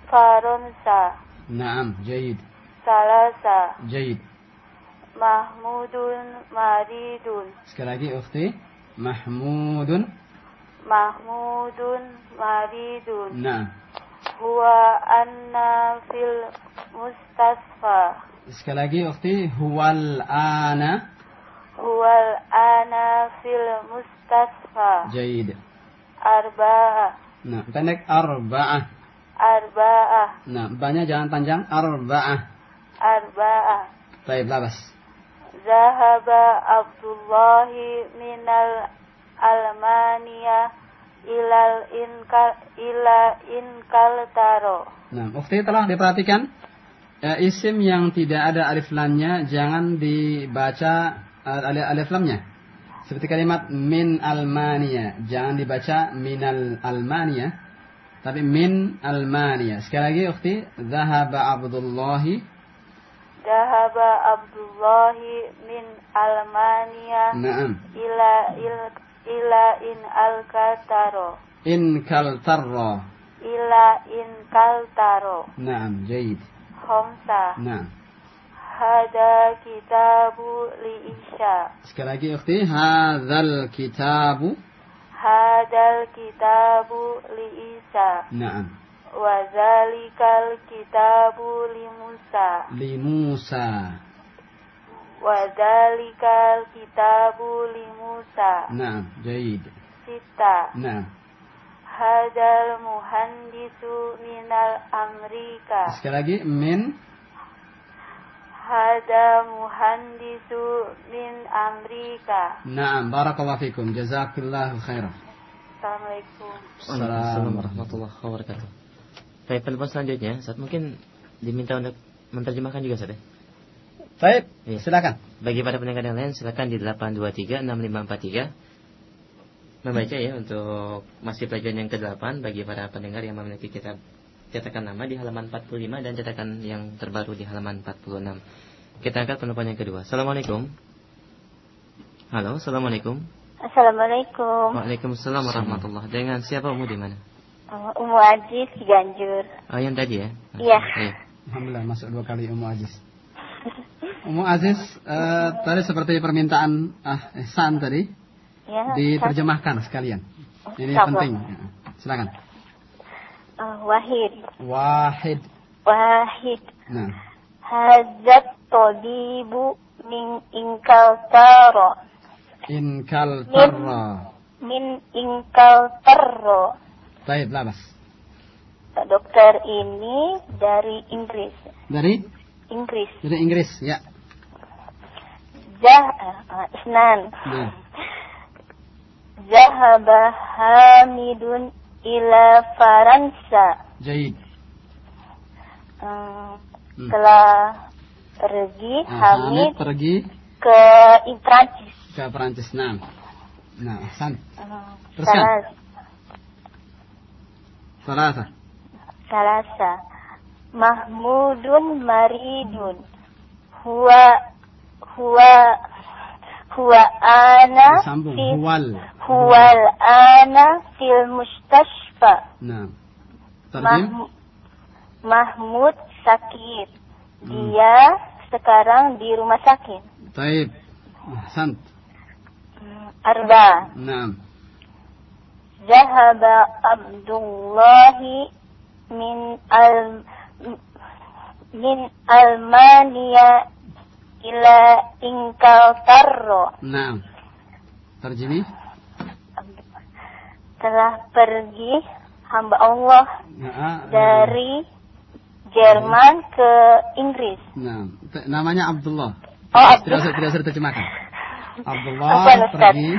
Faronsa. Naam. Jayid. Salasa. Jayid. Mahmudun maridun. Sekali lagi ukhti. Mahmudun. Mahmudun maridun. Naam huwa anna fil mustasfa. Sekali lagi waktu huwal ana. Huwal ana fil mustasfa. Jaid. Arba'ah. Nah, pendek arba'ah. Arba'ah. Nah, banyak jangan panjang. Arba'ah. Arba'ah. Baik, labas. Zahaba Abdullah minal Almania ilal inkal ila inkal taro. Nah, Ufti telah diperhatikan eh, isim yang tidak ada alif lamnya jangan dibaca eh, alif, alif lamnya. Seperti kalimat min Almania, jangan dibaca minal Almania, tapi min Almania. Sekali lagi Ufti, zahaba Abdullahi. Zahaba Abdullahi min Almania Naam. ila il, ila in al taro. In kaltarra. Ila inkal taro. Naam, jayid. Homsa. Naam. Hada kitabu li Isya. Sekali lagi Ukhti, hadzal kitabu. Hadal kitabu li Isa. Naam. Wa zalikal kitabu li Musa. Li Musa. Wa zalikal kitabu li Musa. Naam, jayid. Sita. Naam. Hadal muhandisu minal Amerika. Sekali lagi min Hada muhandisu min Amerika. Naam, barakallahu fikum. Jazakallahu khairan. Assalamualaikum. Waalaikumsalam warahmatullahi wabarakatuh. Baik, telepon selanjutnya, saat mungkin diminta untuk menerjemahkan juga, Ustaz. ya? Baik, Iya. silakan. Bagi para pendengar yang lain, silakan di 8236543 membaca ya untuk masih pelajaran yang ke-8 bagi para pendengar yang memiliki kitab cetakan nama di halaman 45 dan cetakan yang terbaru di halaman 46. Kita angkat penelpon yang kedua. Assalamualaikum. Halo, Assalamualaikum. Assalamualaikum. Waalaikumsalam warahmatullahi Dengan siapa Umu di mana? Uh, Umu Aziz Ciganjur. Oh, yang tadi ya? Iya. Iya. Alhamdulillah masuk dua kali Umu Aziz. Umu Aziz, eh, tadi seperti permintaan ah, Ihsan tadi Ya. diterjemahkan sekalian. Ini Siapa? penting. Silakan. Uh, Wahid. Wahid. Wahid. Nah, Hazat tabibu min inkal taro. in kaltarra. Min inkal taro. Baik, labas. Dokter ini dari Inggris. Dari Inggris. dari Inggris, ya. Zah, uh, Isnan. Nah, Zahaba Hamidun ila Faransa. Hmm, Hmm. telah pergi Nah, Hamid pergi ke Prancis. ke Perancis. Nah, nah, Ahsan. Hmm, Teruskan. Salas- Salasa. Salasa mahmudun maridun. Huwa huwa huwa ana Sambung. hual huwal. huwal ana fil mustashfa. Nah Mah, Mahmud sakit. Hmm. Dia hmm. sekarang di rumah sakit. Taib. Sant, hmm, Arba. Nah. Zahaba abdullahi min al min Almania ila ingkal tarro. Nah, terjadi? Telah pergi hamba Allah nah, dari Jerman ke Inggris. Nah, namanya Abdullah. Oh, Tidak usah, tidak usah terjemahkan. Abdullah pergi.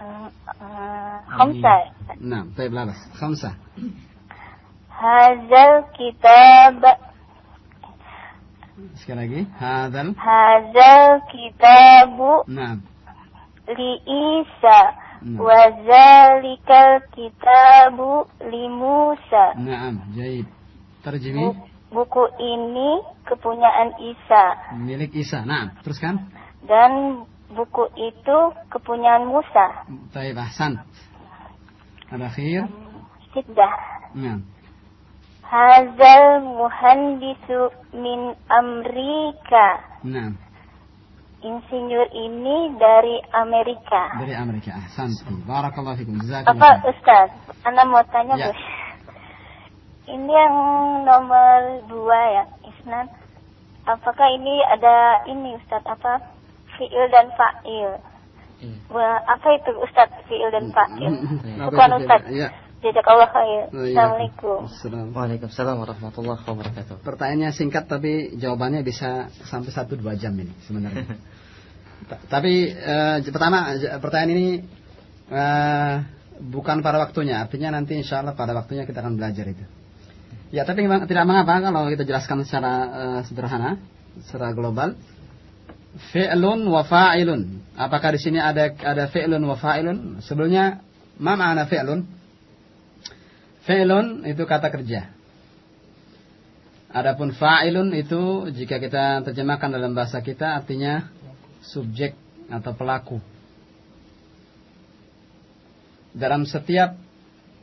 Uh, uh. Nah, baik lalas hazal kitab. Sekali lagi. Hazal. Hazal kitabu nah li Isa nah. wa zalikal kitabu li Musa nah jaid terjemah buku ini kepunyaan Isa. Milik Isa. Nah teruskan. Dan buku itu kepunyaan Musa. Taib Hasan. Al-akhir. Siddah. Nah. Hazal muhandisu min Amerika. Insinyur ini dari Amerika. Dari Amerika. Ahsantum. Barakallahu fikum. Apa Ustaz? Anda mau tanya, ya. Bos? Ini yang nomor dua ya, Isnan. Apakah ini ada ini Ustaz apa? Fi'il dan fa'il. Iya. Apa itu Ustaz Fi'il dan iya. fa'il? Iya. Bukan Ustaz. Ya. Jazakallah khair. Oh, iya. Assalamualaikum. Assalam. Waalaikumsalam warahmatullahi wabarakatuh. Pertanyaannya singkat tapi jawabannya bisa sampai satu dua jam ini sebenarnya. [LAUGHS] Ta- tapi eh, pertama pertanyaan ini eh, bukan pada waktunya, artinya nanti insya Allah pada waktunya kita akan belajar itu. Ya tapi memang tidak mengapa kalau kita jelaskan secara eh, sederhana, secara global. Fi'lun wa fa'ilun. Apakah di sini ada ada fi'lun wa fa'ilun? Sebelumnya ma ma'ana fi'lun? Fi'lun itu kata kerja. Adapun fa'ilun itu jika kita terjemahkan dalam bahasa kita artinya subjek atau pelaku. Dalam setiap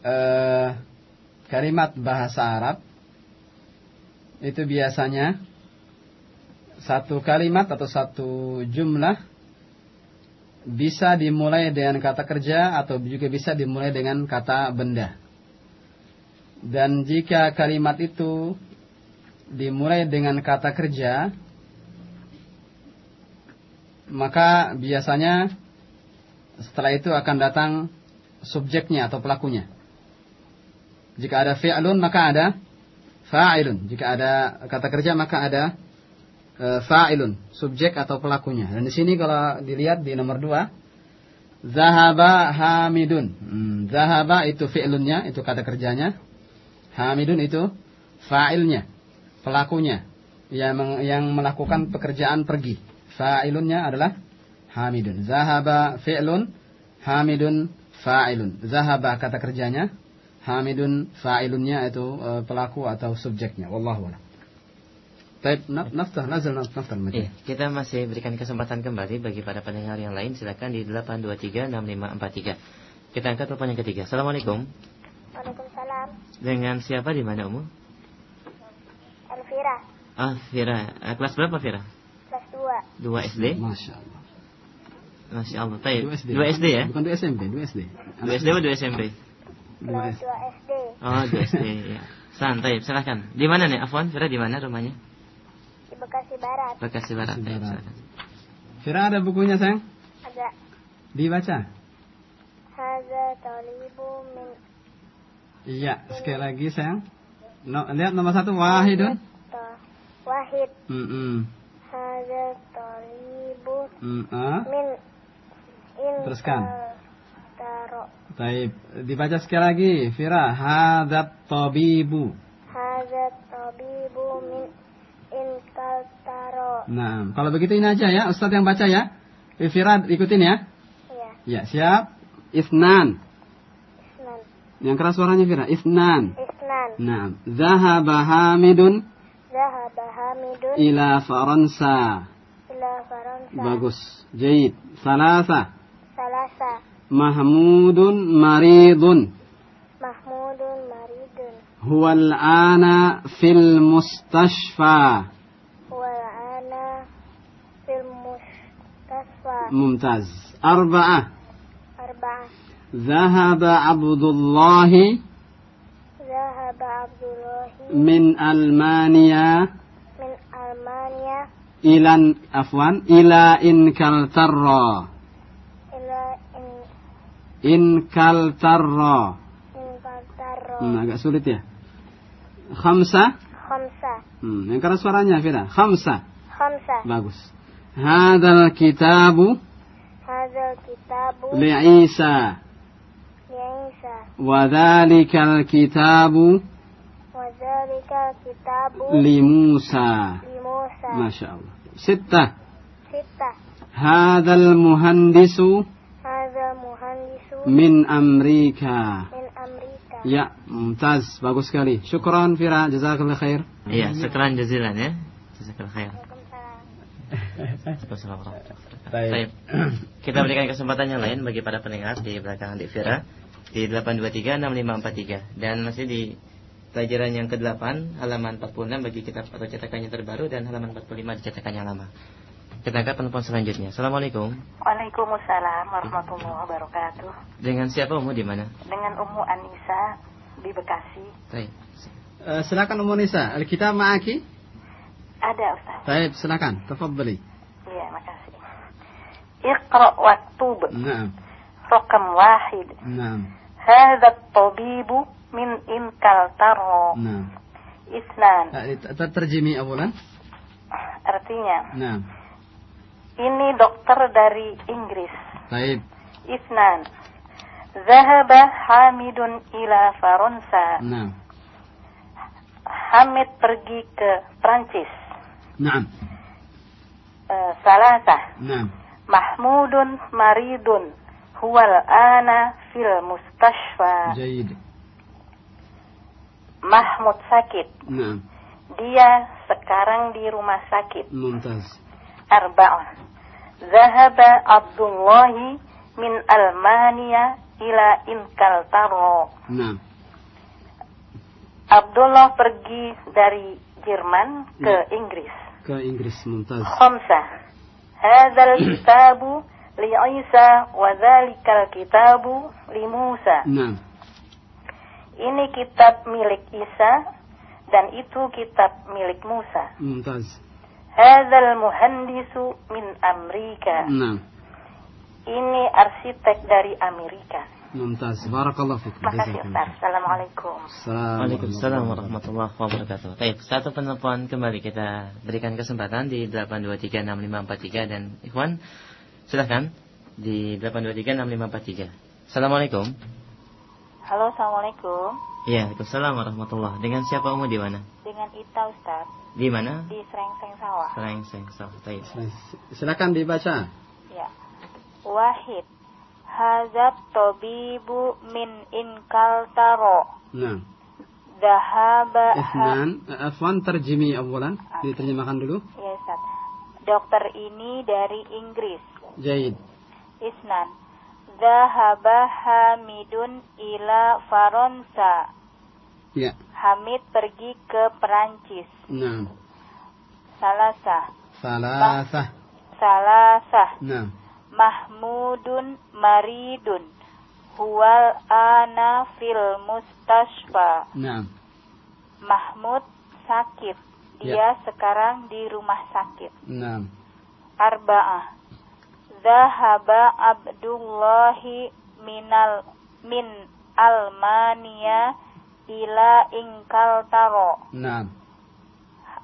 eh, kalimat bahasa Arab itu biasanya satu kalimat atau satu jumlah bisa dimulai dengan kata kerja atau juga bisa dimulai dengan kata benda. Dan jika kalimat itu dimulai dengan kata kerja, maka biasanya setelah itu akan datang subjeknya atau pelakunya. Jika ada fi'lun maka ada fa'ilun. Jika ada kata kerja maka ada e, fa'ilun, subjek atau pelakunya. Dan di sini kalau dilihat di nomor dua, zahaba hamidun. Hmm, zahaba itu fi'lunnya, itu kata kerjanya. Hamidun itu fa'ilnya, pelakunya yang meng- yang melakukan pekerjaan pergi. Fa'ilunnya adalah hamidun. Zahaba fi'lun, hamidun fa'ilun. Zahaba kata kerjanya, hamidun fa'ilunnya itu eh, pelaku atau subjeknya. Wallahu a'lam. Baik, naf- naftah, nazal naf- naftah Iya, kita masih berikan kesempatan kembali bagi para pendengar yang lain. Silakan di 8236543. Kita angkat telepon yang ketiga. Assalamualaikum. Waalaikumsalam. Dengan siapa di mana Umu? Elvira, Ah, Vira. Eh, kelas berapa Vira? kelas 2. 2 SD? Masya Allah. Masya Allah. Taib. 2 SD. 2 SD ya? Bukan 2 SMP, 2 SD. 2 SD atau 2 SMP? 2 Kelas SD. 2 SD. Oh, 2 SD. ya. Santai, silahkan. Di mana nih, Afwan? Vira di mana rumahnya? Di Bekasi Barat. Bekasi Barat. Bekasi Barat. silakan. Fira ada bukunya sayang? Ada Dibaca. Haza talibu min Iya, sekali lagi sayang. No, lihat nomor satu wahidun. wahid. Mm Haza talibu -mm. ah. min in Teruskan. taro. Taib. Dibaca sekali lagi. Fira, hadat tabibu. Haza tabibu min in taro. Nah, kalau begitu ini aja ya, Ustadz yang baca ya. Fira ikutin ya. Iya, Ya, siap. Isnan. Yang keras suaranya Fira. Isnan. Isnan. Nah, zahaba Hamidun. Zahaba Hamidun. Ila Faransa. Ila Faransa. Bagus. Jaid Salasa. Salasa. Mahmudun maridun. Mahmudun maridun. Huwa ana fil mustashfa. ana fil mustashfa. Mumtaz. Arba'ah. ذهب عبد الله ذهب عبد الله من ألمانيا من ألمانيا إلى عفوا إلى إنكلترا إلى إن إنكلترا إنجلترا Hmm, agak sulit ya. Khamsa. خمسة Hmm, yang keras suaranya, Fira. Khamsa. خمسة Bagus. Hadal kitabu هذا الكتاب li'Isa. لعيسى Wa dhalikal kitabu وذلك الكتاب li Musa. لموسى Masya Allah. Sittah. ستة Hadal muhandisu هذا المهندس min Amerika. من أمريكا Ya, mumtaz. Bagus sekali. Syukran Fira. Jazakallah khair. Iya, sekian jazilan ya. Jazakallahu khair. Waalaikumsalam. Waalaikumsalam. Baik. Kita berikan kesempatan yang lain bagi para pendengar di belakang Adik Vira di 8236543 dan masih di pelajaran yang ke-8 halaman 46 bagi kitab atau cetakannya terbaru dan halaman 45 di cetakannya lama. Kita angkat penelpon selanjutnya. Assalamualaikum. Waalaikumsalam warahmatullahi wabarakatuh. Dengan siapa Umu di mana? Dengan Ummu Anissa di Bekasi. Baik. Eh, silakan Ummu Nisa. Alkitab ma'aki? Ada Ustaz. Baik, silakan. Tafadhali. Iya, makasih. Iqra waktub. Naam. Rokam wahid. Naam. Naam. Isnan. Eh, ter- Terjemi awalan. Artinya, Naam. ini dokter dari Inggris. Baik. Isnan. Zahaba Hamidun ila Faransa. Naam. Hamid pergi ke Prancis. Naam. Eh, Salasa. Naam. Mahmudun maridun. Huwal ana fil mustashfa. Jayid. Mahmud sakit. Naam. Dia sekarang di rumah sakit. Mumtaz. Arba'ah. Zahaba Abdullahi min Almania ila Inkaltaro. Naam. Abdullah pergi dari Jerman ke Inggris. Ke Inggris mumtaz. Khamsah. Hadzal kitabu li Isa wa dzalikal kitabu li Musa. Naam. Ini kitab milik Isa dan itu kitab milik Musa. Mumtaz. Hadzal muhandisu min Amerika. Naam. Ini arsitek dari Amerika. Mumtaz. Barakallahu fiik. Makasih Ustaz. Assalamualaikum. Waalaikumsalam warahmatullahi wabarakatuh. Baik, satu penelpon kembali kita berikan kesempatan di 8236543 dan Ikhwan silahkan di 8236543. Assalamualaikum. Halo, Assalamualaikum. Iya, Waalaikumsalam warahmatullahi Dengan siapa Umu di mana? Dengan Ita Ustaz Di mana? di Serengseng Sawah. Selain Sengsal. Baik. Silakan dibaca. Ya. Wahid. Hazab tobibu min inkaltaro. Naam. Dahaba ha- Ithnan. Eh, Afwan terjemi awalan. Diterjemahkan dulu. Ya Ustaz. Dokter ini dari Inggris. Jayid. Isnan. Dahaba Hamidun ila Faransa. Ya. Hamid pergi ke Perancis. Naam. Salasa. Salasah. Salasah. Naam. Mahmudun maridun. Huwal ana fil mustashfa. Naam. Mahmud sakit. Dia Ya. sekarang di rumah sakit. Naam. Arba'ah. Zahaba Abdullahi minal min Almania ila Inkaltaro. Naam.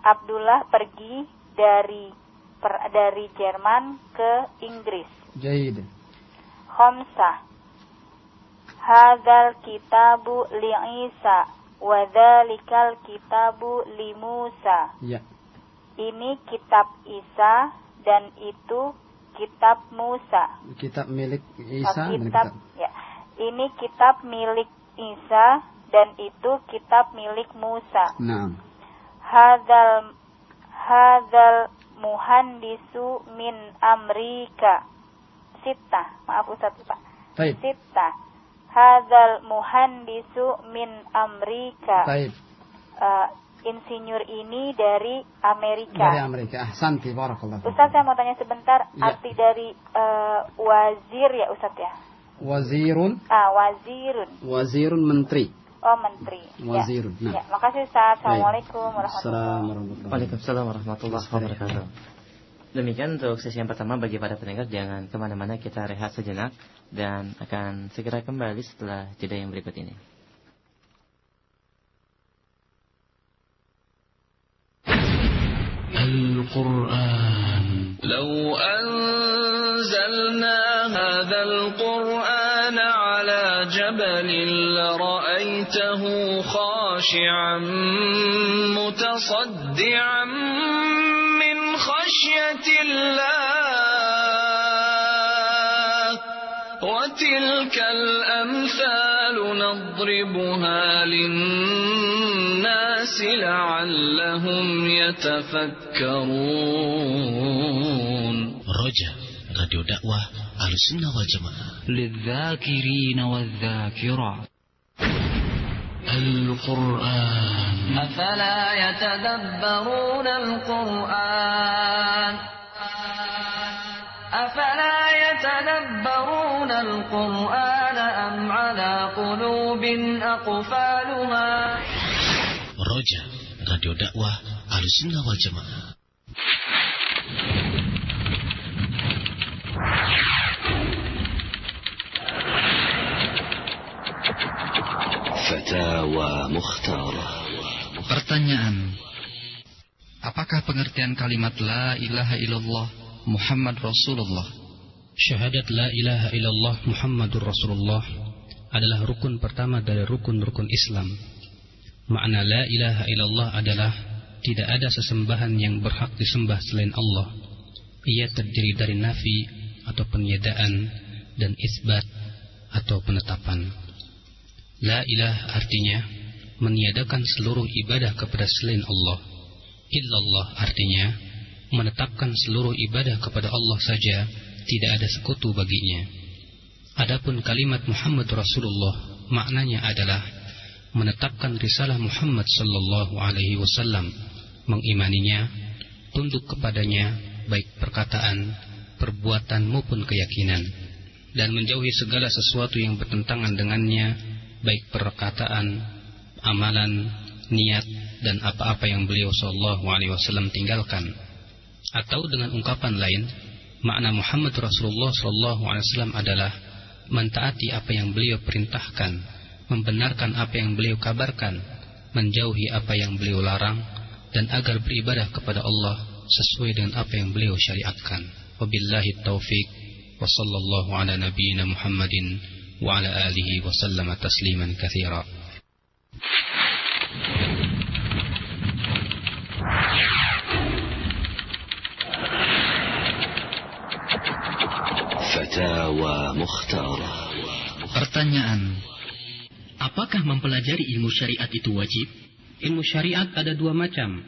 Abdullah pergi dari per- dari Jerman ke Inggris. Jayid. Khamsah. Hadal kitabu li Isa wa dzalikal kitabu li Musa. Ya. Ini kitab Isa dan itu kitab Musa. Kitab milik Oh, Isa dan kitab, kitab. ya. Ini kitab milik Isa dan itu kitab milik Musa. Naam. Hadal hadal muhandisu min Amerika. Sita, maaf Ustaz Pak. Baik. Sita. Hadal muhandisu min Amerika. Baik. Uh, insinyur ini dari Amerika. Dari Amerika. Ah, Santi, barakallah. Ustaz saya mau tanya sebentar Ya. arti dari uh, wazir ya Ustaz ya. Wazirun, Ah, wazirun. wazirun menteri. Oh, menteri. Wazirun. Ya. Nah. ya, makasih Ustaz. Assalamualaikum warahmatullahi Assalamualaikum warahmatullahi Waalaikumsalam warahmatullahi wabarakatuh. Demikian untuk sesi yang pertama bagi para pendengar jangan ke mana-mana kita rehat sejenak dan akan segera kembali setelah jeda yang berikut ini. القرآن. لو أنزلنا هذا القرآن على جبل لرأيته خاشعا متصدعا من خشية الله وتلك الأمثال نضربها للناس لعلهم يتفكرون. رجاء راديو دعوة أهل السنة والجماعة للذاكرين والذاكرات. القرآن أفلا يتدبرون القرآن؟ أفلا يتدبرون القرآن أم على قلوب أقفالها؟ Roja, Radio Dakwah, Alusinah Jemaah. Fatawa Mukhtara. Pertanyaan. Apakah pengertian kalimat La ilaha illallah Muhammad Rasulullah? Syahadat La ilaha illallah Muhammadur Rasulullah adalah rukun pertama dari rukun-rukun Islam Makna la ilaha illallah adalah tidak ada sesembahan yang berhak disembah selain Allah. Ia terdiri dari nafi atau peniadaan dan isbat atau penetapan. La ilah artinya meniadakan seluruh ibadah kepada selain Allah. Illallah artinya menetapkan seluruh ibadah kepada Allah saja, tidak ada sekutu baginya. Adapun kalimat Muhammad Rasulullah maknanya adalah menetapkan risalah Muhammad sallallahu alaihi wasallam, mengimaninya, tunduk kepadanya baik perkataan, perbuatan maupun keyakinan dan menjauhi segala sesuatu yang bertentangan dengannya baik perkataan, amalan, niat dan apa-apa yang beliau sallallahu alaihi wasallam tinggalkan. Atau dengan ungkapan lain, makna Muhammad Rasulullah sallallahu alaihi wasallam adalah mentaati apa yang beliau perintahkan, membenarkan apa yang beliau kabarkan, menjauhi apa yang beliau larang, dan agar beribadah kepada Allah sesuai dengan apa yang beliau syariatkan. Wabillahi taufik wa sallallahu ala nabiyina Muhammadin wa ala alihi wa sallama tasliman kathira. Fatawa Mukhtarah Pertanyaan Apakah mempelajari ilmu syariat itu wajib? Ilmu syariat ada dua macam.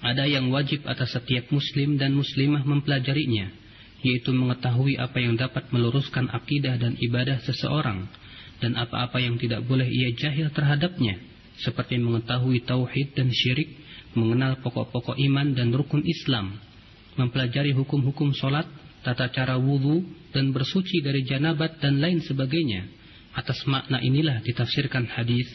Ada yang wajib atas setiap muslim dan muslimah mempelajarinya, yaitu mengetahui apa yang dapat meluruskan akidah dan ibadah seseorang, dan apa-apa yang tidak boleh ia jahil terhadapnya, seperti mengetahui tauhid dan syirik, mengenal pokok-pokok iman dan rukun Islam, mempelajari hukum-hukum solat, tata cara wudhu, dan bersuci dari janabat dan lain sebagainya. Atas makna inilah ditafsirkan hadis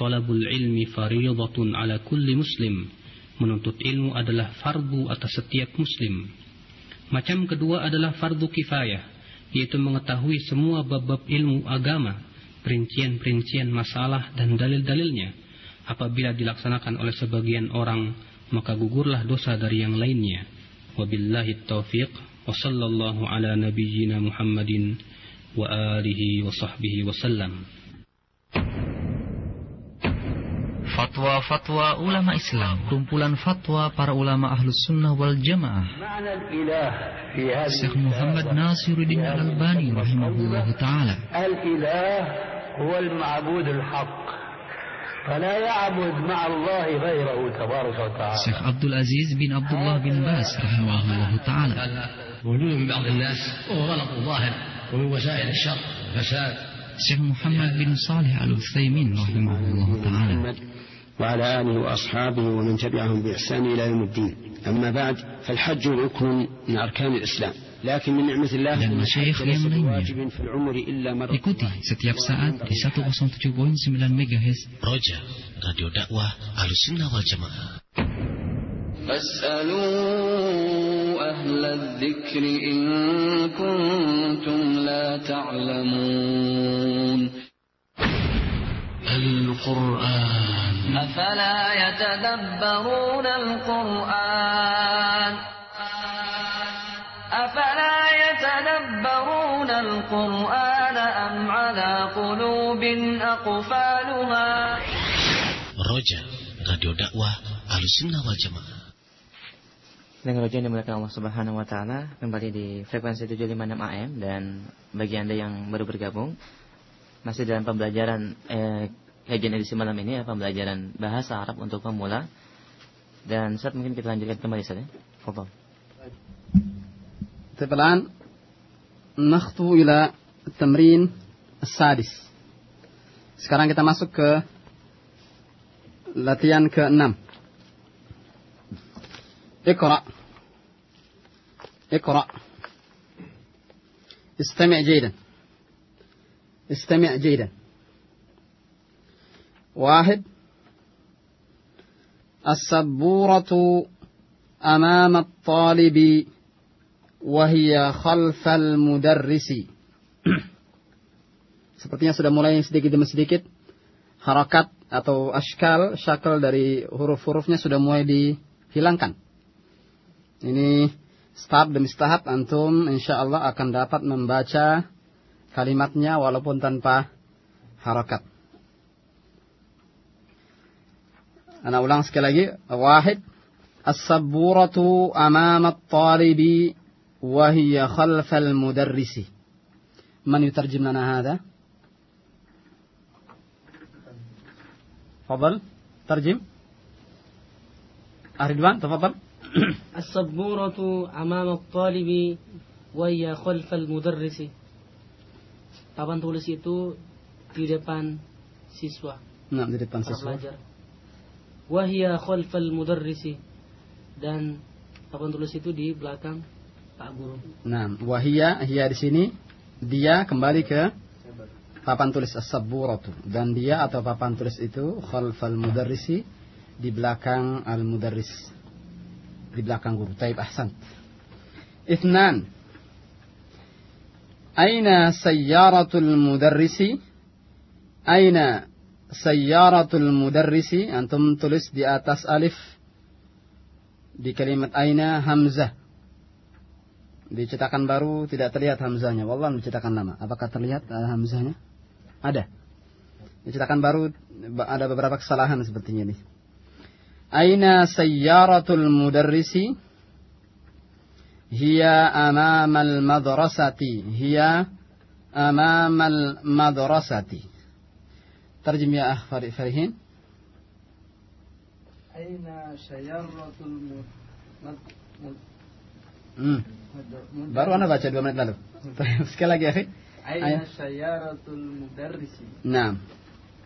Talabul ilmi fariyadatun ala kulli muslim. Menuntut ilmu adalah fardu atas setiap muslim. Macam kedua adalah fardu kifayah, yaitu mengetahui semua bab-bab ilmu agama, perincian-perincian masalah dan dalil-dalilnya. Apabila dilaksanakan oleh sebagian orang, maka gugurlah dosa dari yang lainnya. Wabillahi taufiq wa sallallahu ala nabiyyina Muhammadin وآله وصحبه وسلم Fatwa-fatwa ulama Islam Kumpulan fatwa para ulama ahlus sunnah wal jamaah Syekh Muhammad Nasiruddin al-Albani rahimahullah ta'ala Al-ilah huwa al-ma'bud al-haq فلا يعبد مع الله غيره تبارك وتعالى شيخ عبد العزيز بن عبد الله بن باز رحمه الله تعالى وجود بعض الناس وهو غلط ظاهر ومن وسائل الشر فساد Syekh Muhammad bin Saleh Al-Utsaimin rahimahullah taala. محمد وعلى آله وأصحابه ومن تبعهم بإحسان إلى يوم الدين أما بعد فالحج ركن من أركان الإسلام لكن من نعمة الله Dan masyayikh الحج yang ليس lainnya. Ikuti setiap saat di 107.9 MHz Roja, Radio Dakwah Ahlussunnah wal Jamaah. فاسألوا أهل الذكر إن كنتم لا تعلمون. القرآن. أفلا يتدبرون القرآن؟ أفلا يتدبرون القرآن أم على قلوب أقفالها؟ Roja, Radio Dakwah Ahlussunnah wal Jamaah. Dengan roja yang dimuliakan Allah Subhanahu wa taala kembali di frekuensi 756 AM dan bagi Anda yang baru bergabung masih dalam pembelajaran eh, kajian edisi malam ini ya pembelajaran bahasa Arab untuk pemula dan saat mungkin kita lanjutkan kembali saja. Fadhal. طيب الآن نخطو إلى التمرين السادس sekarang kita masuk ke latihan ke-6 اقرأ اقرأ استمع جيدا استمع جيدا واحد السبورة أمام الطالب وهي خلف المدرس Sepertinya sudah mulai sedikit demi sedikit harakat atau ashkal, syakal dari huruf-hurufnya sudah mulai dihilangkan. Ini setahap demi setahap antum insya Allah akan dapat membaca kalimatnya walaupun tanpa harakat. Ana ulang sekali lagi. Wahid. As-sabburatu amamat talibi wahiyya khalfal mudarrisi. Man yutarjim lana hadha? Fadal. Tarjim. Ahridwan, tafadal. [CLEARS THROAT] السبورة أمام الطالب وهي خلف المدرس papan tulis itu di depan siswa Nah, di depan para siswa. pelajar wahia khalfal mudarrisi dan papan tulis itu di belakang pak guru Nah, wahia, hia di sini dia kembali ke papan tulis as-sabburatu dan dia atau papan tulis itu khalfal mudarrisi di belakang al-mudarris di belakang guru. Taib ahsan. Ithnan. Aina sayyaratul mudarrisi? Aina sayyaratul mudarrisi? Antum tulis di atas alif di kalimat aina hamzah. Di cetakan baru tidak terlihat hamzahnya. Wallah cetakan lama. Apakah terlihat uh, hamzahnya? Ada. Di cetakan baru ba- ada beberapa kesalahan sepertinya ini. Aina sayyaratul mudarrisi? Hiya amamal madrasati. Hiya amamal madrasati. Terjem ya akh Farid Farihin. Aina sayyaratul Hmm. Baru anda baca dua menit lalu. [LAUGHS] Sekali lagi, akhi. Aina sayyaratul mudarrisi. Nah.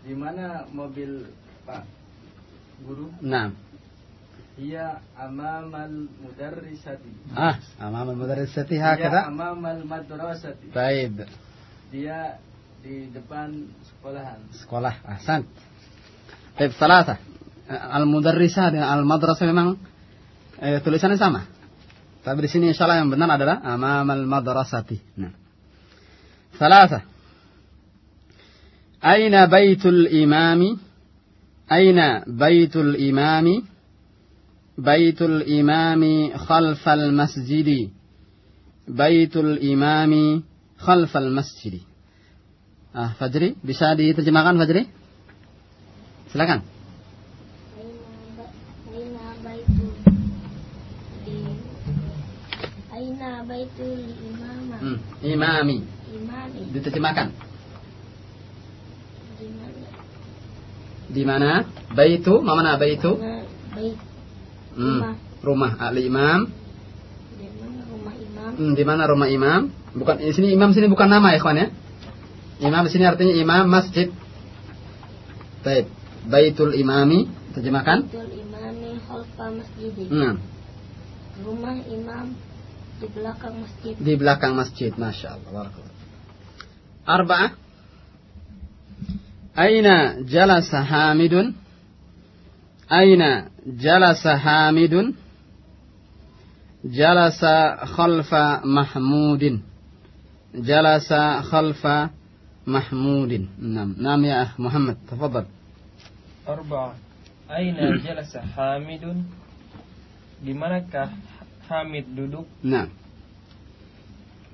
Di mana mobil Pak Guru? nah. Hiya amamal mudarrisati. Ah, amam al-mudarrisati Hiya hakada. amamal madrasati. Baik. Dia di depan sekolahan. sekolah ahsan Baik, salasa al-mudarrisah dengan al-madrasah memang eh, tulisannya sama tapi di sini insyaallah yang benar adalah amam al-madrasati nah salasa aina baitul imami aina baitul imami baitul imami khalfal masjidi baitul imami khalfal masjidi Ah, Fajri, bisa diterjemahkan Fajri? Silakan. Aina baitul imama Hmm, imami. imami Diterjemahkan. di mana Di mana? Baitu, mana baitu? Bait Hmm, rumah. rumah al-imam. di mana rumah imam Hmm, di mana rumah imam? Bukan di sini imam sini bukan nama ya, kawan ya? Imam sini artinya imam masjid. Baik. Baitul imami terjemahkan. Baitul imami khalfa masjid. Nah, Rumah imam di belakang masjid. di belakang masjid. Masya Allah. Barakallah. Arba'ah. Aina jalasa Hamidun? Aina jalasa Hamidun? Jalasa khalfa Mahmudin. Jalasa khalfa Mahmudin. Nam, nam ya akh Muhammad. Tafadhal. Arba. Aina jalasa Hamidun? Di manakah Hamid duduk? Nah.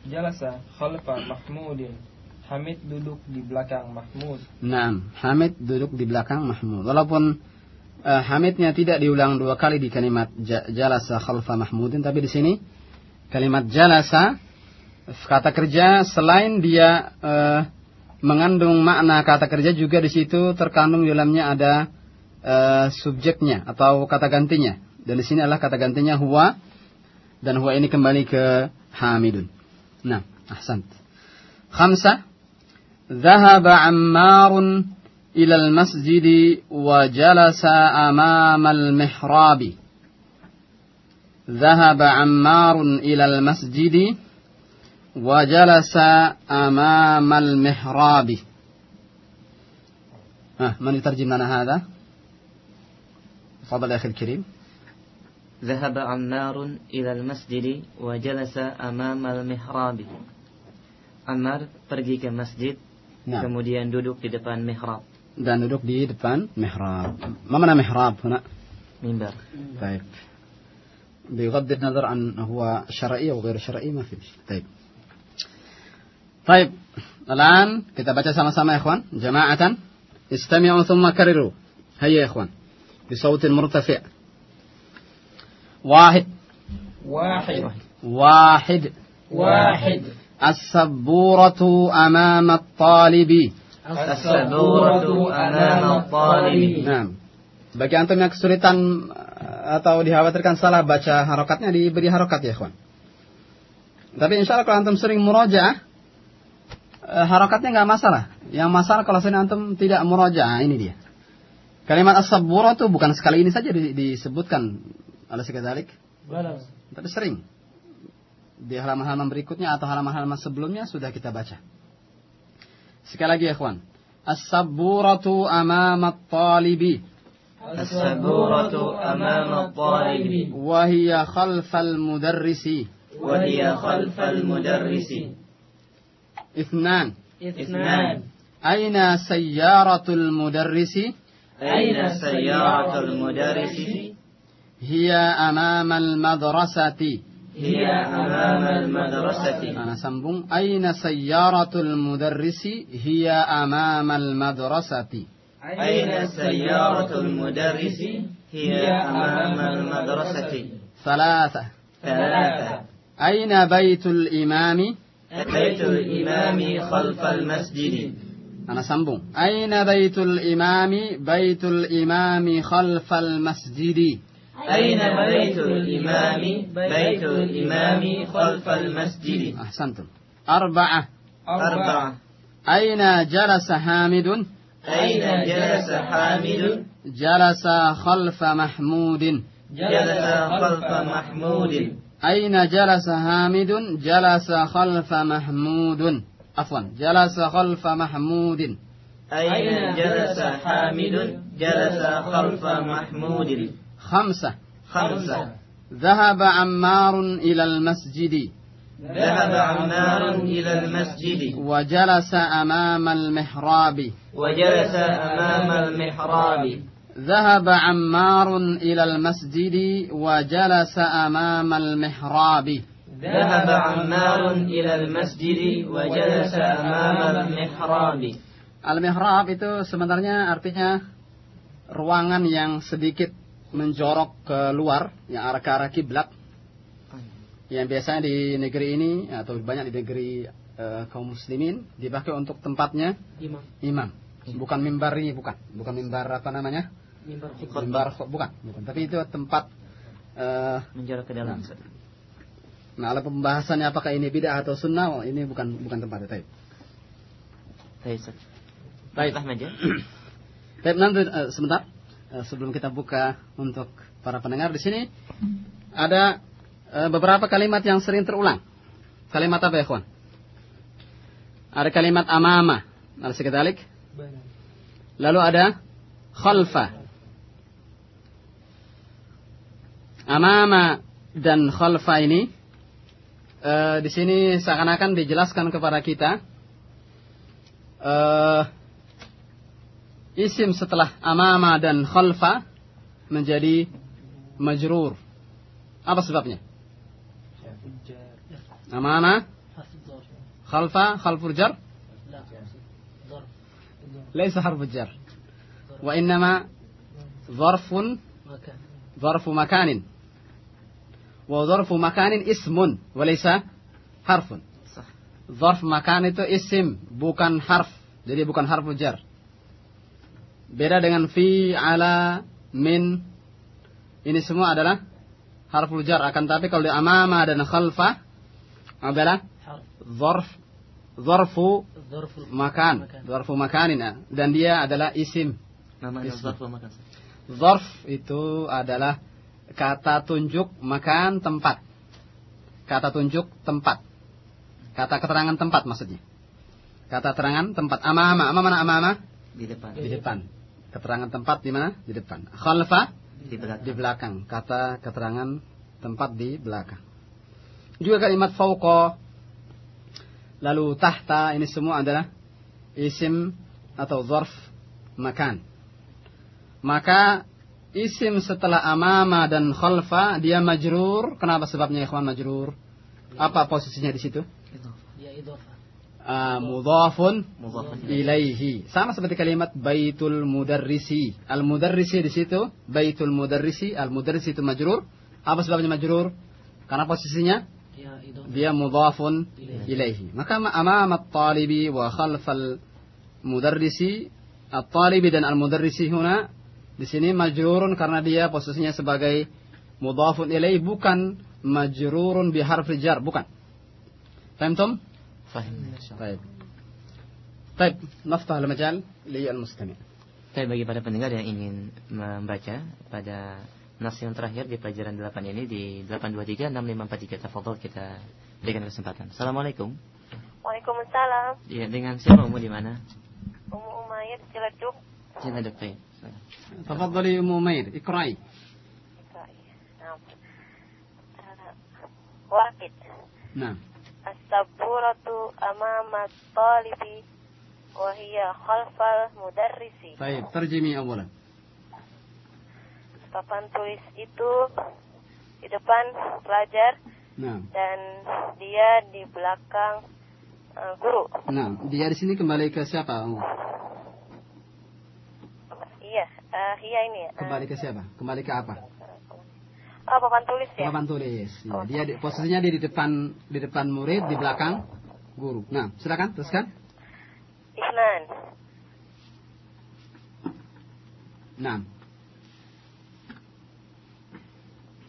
Jalasa khalfa Mahmudin. Hamid duduk di belakang Mahmud. Naam, Hamid duduk di belakang Mahmud. Walaupun uh, Hamidnya tidak diulang dua kali di kalimat ja- jalasa khalfa Mahmudin, tapi di sini kalimat jalasa kata kerja selain dia uh, mengandung makna kata kerja juga di situ terkandung di dalamnya ada uh, subjeknya atau kata gantinya. Dan di sini adalah kata gantinya huwa dan huwa ini kembali ke Hamidun. Nah, ahsant. Khamsah ذهب عمار إلى المسجد وجلس أمام المحراب. ذهب عمار إلى المسجد وجلس أمام المحراب. آه من يترجم لنا هذا؟ تفضل يا أخي الكريم. ذهب عمار إلى المسجد وجلس أمام المحراب. Ammar pergi ke masjid. Nah. kemudian duduk di depan mihrab. Dan duduk di depan mihrab. ما معنى محراب هنا؟ mimbar. طيب بغض النظر عن هو شرعي أو غير شرعي ما في طيب طيب الآن kita baca sama-sama ya ikhwan. جماعة استمعوا ثم كرروا هيا يا ikhwan بصوت مرتفع واحد واحد واحد واحد السبورة أمام الطالب السبورة أمام الطالب Nah, bagi antum yang kesulitan eh, atau dikhawatirkan salah baca harokatnya diberi harokat ya, kawan. Tapi insya Allah kalau antum sering murojaah, eh, harokatnya nggak masalah. Yang masalah kalau sering antum tidak murojaah, ini dia. Kalimat as-sabura itu bukan sekali ini saja di- disebutkan oleh sekadalik, Balas. tapi sering. di halaman-halaman berikutnya atau halaman-halaman sebelumnya sudah kita baca. Sekali lagi ya kawan. As-saburatu amam talibi. As-saburatu amam talibi. Wahia khalfal mudarrisi. Wahia khalfal mudarrisi. Ithnan. Ithnan. Aina sayyaratul mudarrisi? Aina sayyaratul mudarrisi? Hiya amamal madrasati. هي أمام المدرسة. أنا سنبون أين سيارة المدرس؟ هي أمام المدرسة. أين سيارة المدرس؟ هي أمام المدرسة. ثلاثة. ثلاثة. أين بيت الإمام؟ بيت الإمام خلف المسجد. أنا سنبون أين بيت الإمام؟ بيت الإمام خلف المسجد. أين بيت الإمام؟ بيت الإمام خلف المسجد. أحسنتم. أربعة. أربعة. أين جلس حامد؟ أين جلس حامد؟ جلس خلف محمود. جلس خلف محمود. أين جلس حامد؟ جلس خلف محمود. عفوا جلس خلف محمود. أين جلس حامد؟ جلس خلف محمود. خمسة خمسة ذهب عمار إلى المسجد ذهب عمار إلى المسجد وجلس أمام المحراب وجلس أمام المحراب ذهب عمار إلى المسجد وجلس أمام المحراب ذهب عمار إلى المسجد وجلس أمام المحراب Al-mihrab itu sebenarnya artinya ruangan yang sedikit menjorok keluar, yang arah ke arah kiblat. Yang biasanya di negeri ini atau banyak di negeri eh, kaum muslimin dipakai untuk tempatnya Imam. imam. Bukan mimbar ini bukan, bukan mimbar apa namanya? Mimbar khutbah. Mimbar bukan, bukan. Tapi itu tempat eh, menjorok ke dalam Nah, kalau pembahasannya apakah ini bid'ah atau sunnah, oh, ini bukan bukan tempatnya. Taib. Baik, Ustaz. Baik. Ahmad ya. Baik, nanti eh, sebentar sebelum kita buka untuk para pendengar di sini ada eh, beberapa kalimat yang sering terulang. Kalimat apa ya, kawan? Ada kalimat amama. Ada sekadalik. Lalu ada khalfa. Amama dan khalfa ini eh, di sini seakan-akan dijelaskan kepada kita eh, isim setelah amama dan khalfa menjadi majrur. Apa sebabnya? Amama, khalfa, khalfur jar? ليس حرف الجر وإنما ظرف ظرف مكان وظرف مكان اسم وليس حرف ظرف مكان itu isim bukan harf jadi bukan harf jar Beda dengan fi, ala, min. Ini semua adalah harful jar. Akan tapi kalau di amama dan khalfa adalah zorf, zorfu makan. Zorfu makanin. Dan dia adalah isim. Namanya zarfu makan. Zorf itu adalah kata tunjuk makan tempat. Kata tunjuk tempat. Kata keterangan tempat maksudnya. Kata terangan tempat. Amama. Amama mana amama? Di depan. Di depan. Keterangan tempat di mana? Di depan. Khalfa Di belakang. di belakang. Kata keterangan tempat di belakang. Juga kalimat fauqa lalu tahta ini semua adalah isim atau zarf makan. Maka isim setelah amama dan khalfa dia majrur. Kenapa sebabnya ikhwan majrur? Apa posisinya di situ? Ya idofa. Ah, mudhafun ilaihi. Sama seperti kalimat baitul mudarrisi. Al mudarrisi di situ baitul mudarrisi, al mudarrisi itu majrur. Apa sebabnya majrur? Karena posisinya Ya dia mudhafun ilaihi. Maka ma- amama at-talibi wa khalfal mudarrisi, at-talibi dan al mudarrisi huna di sini majrurun karena dia posisinya sebagai mudhafun ilaihi bukan majrurun bi harfi jar, bukan. Fahimtum? Fahim. طيب طيب نفتح المجال للمستمع Tapi bagi para pendengar yang ingin membaca pada nas yang terakhir di pelajaran 8 ini di 8236543 tafadhol kita berikan kesempatan. Assalamualaikum. Waalaikumsalam. Ya, dengan siapa umum di mana? Umu Umayyad Ciledug. Ciledug Baik. تفضلي أم أمير اقرأي Nah. Uh, Wahid. taburatu amamat talibi Wahia khalfal mudarrisi. Baik, terjemi awalan. Papan tulis itu di depan pelajar nah. dan dia di belakang uh, guru. Nah, dia di sini kembali ke siapa? Iya, uh, iya ini. Eh. Kembali ke siapa? Kembali ke apa? Oh, papan tulis ya. papan tulis Ya, dia di, posisinya dia di depan di depan murid di belakang guru nah silakan teruskan Isnan. nah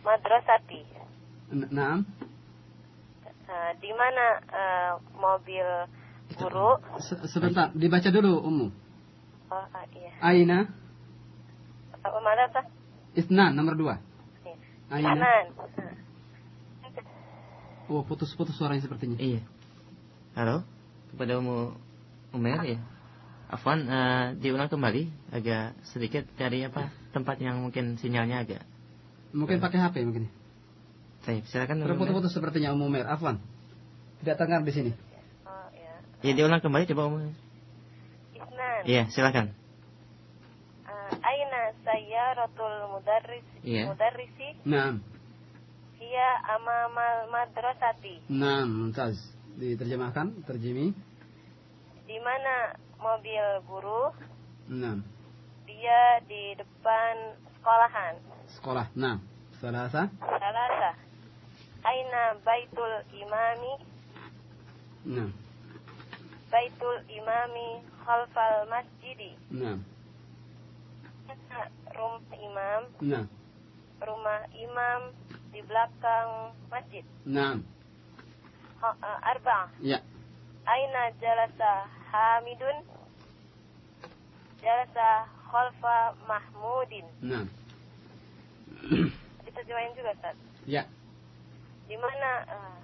Madrasati. Nah Uh, di mana uh, mobil guru? Se- sebentar dibaca dulu Ummu Oh, ah, iya. Aina Apa madrasah? Isnan nomor dua Aina Isnan. oh putus-putus suaranya sepertinya Iya. Halo, kepada Umu Umer ya. Afwan, eh, diulang kembali agak sedikit dari apa tempat yang mungkin sinyalnya agak. mungkin pakai HP mungkin Baik, silakan. Umu Umer. Terputus-putus sepertinya Ummu Mer. Afwan. Tidak dengar di sini. Ya diulang kembali coba Umu. Isnan. Iya, silakan. Sayyaratul mudarris Iya. mudarrisi Naam. hiya amamal madrasati. Naam, mumtaz. Diterjemahkan, terjemi. Di mana mobil guru? Naam. Dia di depan sekolahan. Sekolah. Naam. Salasa. Salasa. Aina baitul imami? Naam. Baitul imami khalfal masjidi. Naam. Rumah imam, Naam. rumah imam di belakang masjid. Uh, Arba. Ya. Aina jalasa Hamidun jalasa khalfa Mahmudin. Nah. Diterjemahin juga, Ustaz. Ya. Di mana eh,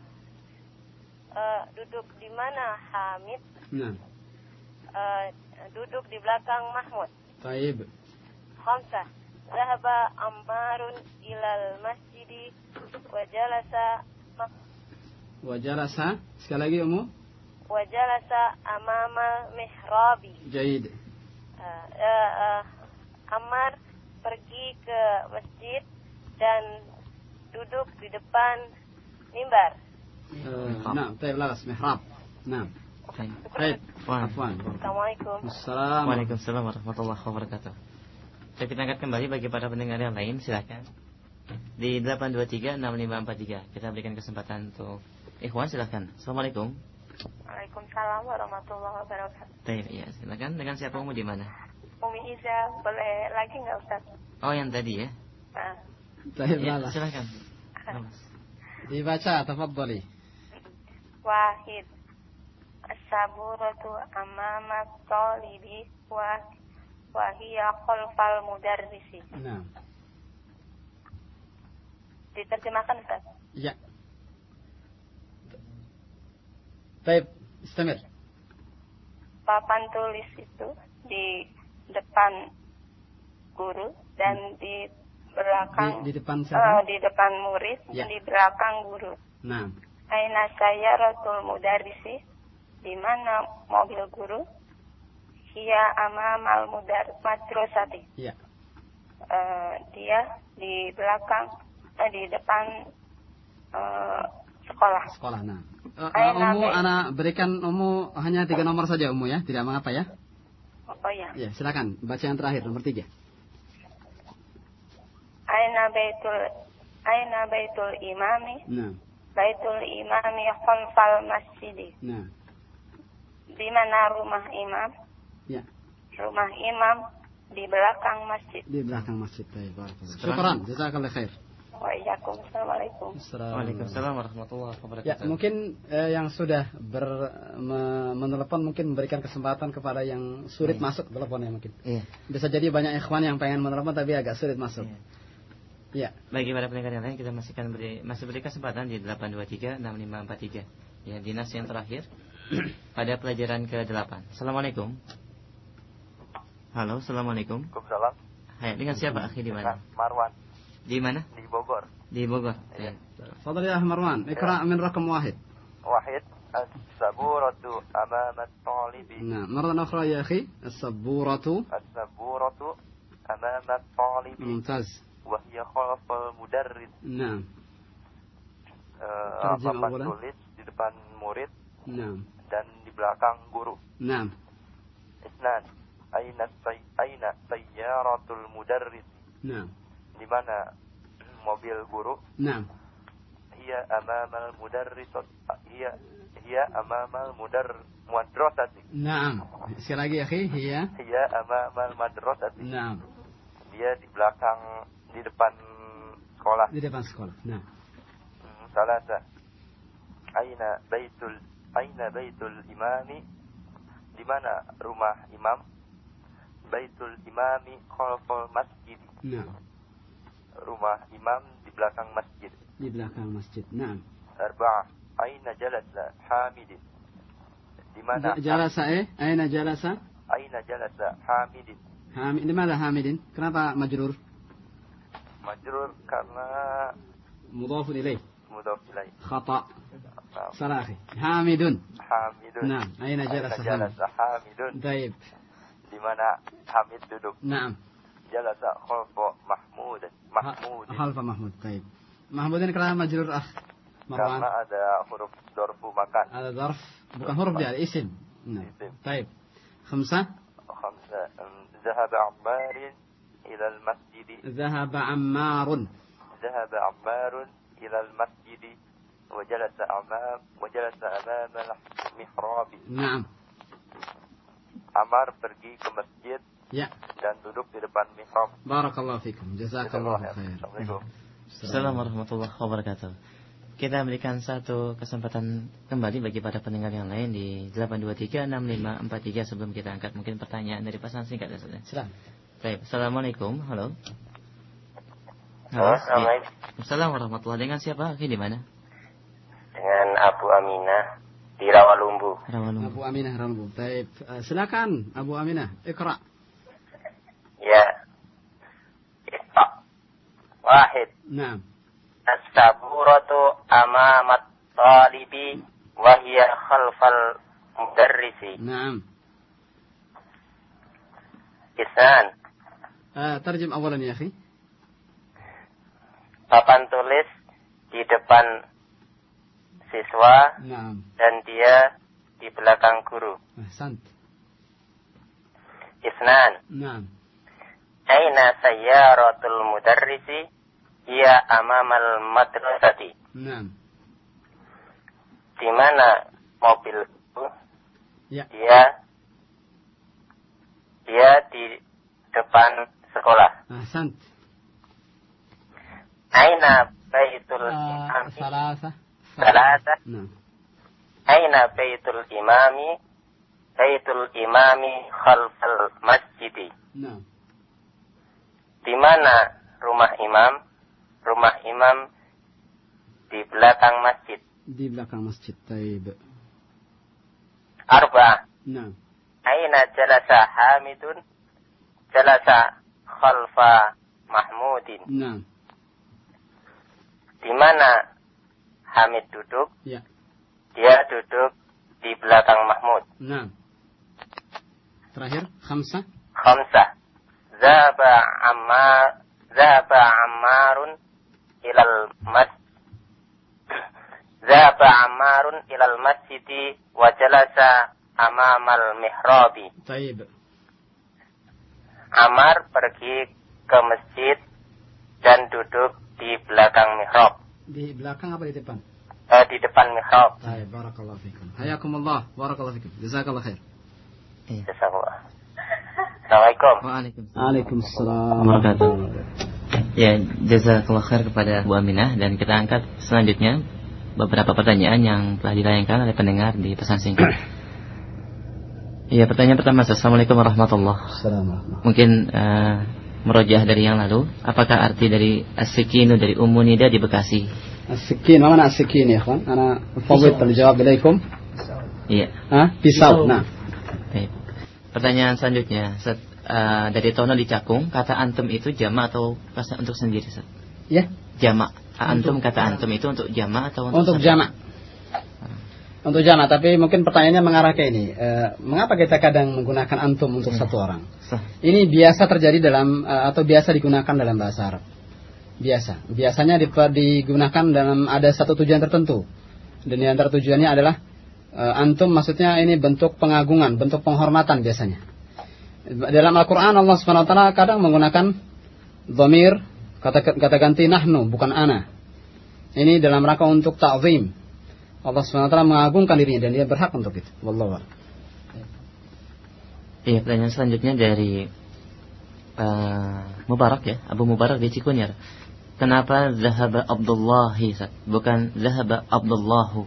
eh, duduk di mana Hamid Nah. eh, duduk di belakang Mahmud. Taib. Khamsah. Zahaba Ammarun ilal masjidi wa jalasa Wa jalasa. Sekali lagi Ummu. wa jalasa amama mihrabi. Jaid. Eh, eh, eh, Ammar pergi ke masjid dan duduk di depan mimbar. آه، نعم طيب لا بس محراب نعم طيب عفوا Assalamualaikum. السلام Waalaikumsalam warahmatullahi wabarakatuh. Saya perintahkan kembali bagi para pendengar yang lain, silahkan. Di 8236543 kita berikan kesempatan untuk Ikhwan silahkan. Assalamualaikum. Waalaikumsalam warahmatullahi wabarakatuh. Baik, ya silakan. Dengan siapa kamu di mana? Umi Iza, boleh lagi nggak Ustaz? Oh yang tadi ya? Nah. Baik, ya, silakan. Dibaca, tafadhali. Wahid. As-saburatu amama talibi wa wahiya khalfal mudarrisi. Nah. Diterjemahkan Ustaz? Ya. Baik, istimewa. Papan tulis itu di depan guru dan hmm. di belakang di, di depan siapa? Uh, di depan murid ya. dan di belakang guru. Nah. Aina saya Rasul Mudarisi di mana mobil guru Hiya amamal mudar madrasati. Ya. Eh, dia di belakang eh, di depan eh, sekolah. sekolah nah Ayo, eh, Umu anak berikan Umu hanya tiga nomor saja Umu ya tidak mengapa ya Oh ya. ya silakan baca yang terakhir nomor tiga Aina baitul Aina baitul imami nah Baitul imami khalfal masjidi. nah Di mana rumah imam? Ya. Rumah imam di belakang masjid. di belakang masjid Baik, barakallah. syukran jazakallah khair Waalaikum. Assalamualaikum. Waalaikumsalam warahmatullahi wabarakatuh. Ya, mungkin eh, yang sudah ber, me, menelepon mungkin memberikan kesempatan kepada yang sulit Iya. masuk teleponnya mungkin. Iya. Bisa jadi banyak ikhwan yang pengen menelepon tapi agak sulit masuk. Iya. Bagi para pendengar yang lain kita masih akan beri masih beri kesempatan di 8236543. Ya, dinas yang terakhir [CLEARS THROAT] pada pelajaran ke-8. Assalamualaikum. Halo, Assalamualaikum. Waalaikumsalam. Hai, dengan siapa akhi di mana? Marwan Di mana? di Bogor. Di Bogor. Ya. تفضل يا أخ مروان اقرأ من رقم واحد واحد السبورة أمام الطالب نعم مرة أخرى يا أخي السبورة السبورة أمام الطالب ممتاز وهي خلف المدرس نعم Eh, Terjem papan awalan. tulis di depan murid نعم dan di belakang guru. نعم Isnan. aina say, aina sayyaratul mudarris. Di mana mobil guru? Ia hiya amamal mudarris hiya hiya amamal mudar madrasati. Nah sekali lagi ya hiya. Hiya amamal madrasati. Nah dia di belakang di depan sekolah. Di depan sekolah. Nah salasa. Aina baitul aina baitul imami? Di mana rumah imam? Baitul imami khalfal masjid. نعم Rumah imam di belakang masjid. di belakang masjid نعم Arba'ah. Aina jalasa Hamidin? Di mana ج- جلس إيه أين جلس Aina jalasa Hamidin? حامد لماذا حامد kenapa مجرور Majrur karena مضاف إليه mudhaf ilaih. خطأ Nah, salah أخي حامد Hamidun. نعم أين جلس Aina حامد jalasa Hamidun? طيب di mana Hamid duduk. Naam. Jalasa khalfa Mahmud. Mahmud. Khalfa Mahmud. Baik. Mahmud ini kerana majrur akh. Marwan. Karena ada huruf dorfu makan. Ada dorf. Bukan huruf dia, ada isim. Nah. Isim. Baik. Khamsa. Khamsa. Zahab Ammar ila al-masjid. Zahab Ammar. Zahab Ammar ila al-masjid. وجلس أمام وجلس أمام المحراب. نعم. amar pergi ke masjid ya. dan duduk di depan mihrab. Barakallahu fikum. Jazakallahu khair. Assalamualaikum warahmatullahi wabarakatuh. Kita berikan satu kesempatan kembali bagi para pendengar yang lain di 8236543 sebelum kita angkat mungkin pertanyaan dari pasangan singkat ya Saudara. Silakan. Baik, Assalamualaikum. Halo. Halo. Assalamualaikum. Assalamualaikum warahmatullahi Dengan siapa? Di mana? Dengan Abu Aminah di Rawalumbu. Rawalumbu. Abu Aminah Rawalumbu. Baik, uh, silakan Abu Aminah, ikra. Ya. Ikra. Wahid. Naam. As-saburatu amamat talibi wa hiya khalfal mudarrisi. Naam. Isan. Uh, eh, terjem awalan ya, akhi. Papan tulis di depan siswa nah. dan dia di belakang guru. Ahsant. Isnan. Nah. Aina sayyaratul mudarrisi ia amamal madrasati. Nah. Di mana mobil ya. dia dia di depan sekolah. Ahsant. Aina baitul eh, uh, imami. Salasa. ثلاثة Salasa. نعم Aina baitul imami? Baitul imami khalfal masjidi. نعم Di mana rumah imam? Rumah imam di belakang masjid. دي belakang masjid طيب Arba. نعم Aina jalasa Hamidun? Jalasa khalfa Mahmudin. نعم Di mana Hamid duduk, ya. dia duduk di belakang Mahmud. Nah. Terakhir, khamsah. Khamsah. Zaba Ammar, Zaba Ammarun ilal mas Zaba Ammarun ilal masjidi wa jalasa amamal mihrabi. Taib. Amar pergi ke masjid dan duduk di belakang mihrab. Di belakang apa di depan? Uh, di depan mihrab. Baik, barakallahu fikum. Hayakumullah, barakallahu fikum. Jazakallah khair. Iya. Assalamualaikum. Waalaikumsalam. Waalaikumsalam. Ya, jazakallah khair kepada Bu Aminah dan kita angkat selanjutnya beberapa pertanyaan yang telah dilayangkan oleh pendengar di pesan singkat. Iya, pertanyaan pertama. Assalamualaikum warahmatullahi wabarakatuh. Mungkin uh, merojah dari yang lalu apakah arti dari asikinu dari Ummu Nida di Bekasi? Asikin mana asikin ya kawan ana fawwid al-jawab ilaikum. Iya. Ah pisau nah. Baik. pertanyaan selanjutnya Set, uh, dari Tono di Cakung kata antum itu jama atau untuk sendiri Set? ya. Jama. Antum kata antum itu untuk jama atau untuk, untuk jama untuk jamak tapi mungkin pertanyaannya mengarah ke ini. Eh, mengapa kita kadang menggunakan antum untuk satu orang? Sah. ini biasa terjadi dalam eh, atau biasa digunakan dalam bahasa Arab. Biasa. Biasanya digunakan dalam ada satu tujuan tertentu. Dan di antara tujuannya adalah eh, antum maksudnya ini bentuk pengagungan bentuk penghormatan biasanya. Dalam Al-Quran Allah swt kadang menggunakan dhamir kata kata ganti nahnu bukan ana. Ini dalam rangka untuk ta'zim Allah swt mengagungkan dirinya dan dia berhak untuk itu wallahu a'lam. Iya, pertanyaan selanjutnya dari uh, Mubarak ya, Abu Mubarak di Cikunir. Kenapa Zahaba Abdullahi, Ustaz? bukan Zahaba Abdullahu?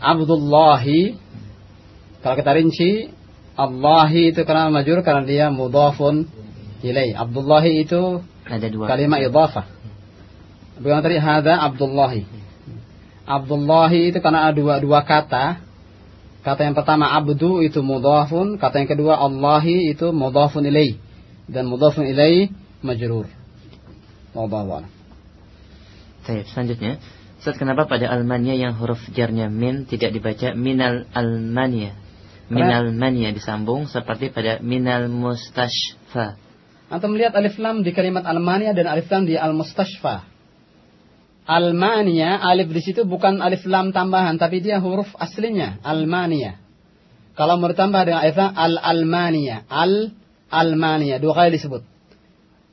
Abdullahi kalau kita rinci Allahi itu karena majur karena dia mudhafun ilai. Abdullahi itu Ada dua. kalimat idhafah. Bagaimana tadi hada Abdullahi. Abdullahi itu karena ada dua dua kata. Kata yang pertama abdu itu mudhafun, kata yang kedua Allahi itu mudhafun ilai. Dan mudhafun ilai majrur. Wallahu a'lam. Baik, selanjutnya. Ustaz, kenapa pada Almania yang huruf jarnya min tidak dibaca minal Almania? Minal mania disambung seperti pada minal mustashfa. Antum melihat alif lam di kalimat Almania dan alif lam di Al-Mustashfa. Almania, alif di situ bukan alif lam tambahan, tapi dia huruf aslinya, Almania. Kalau mau ditambah dengan alif Al-Almania, Al-Almania, dua kali disebut.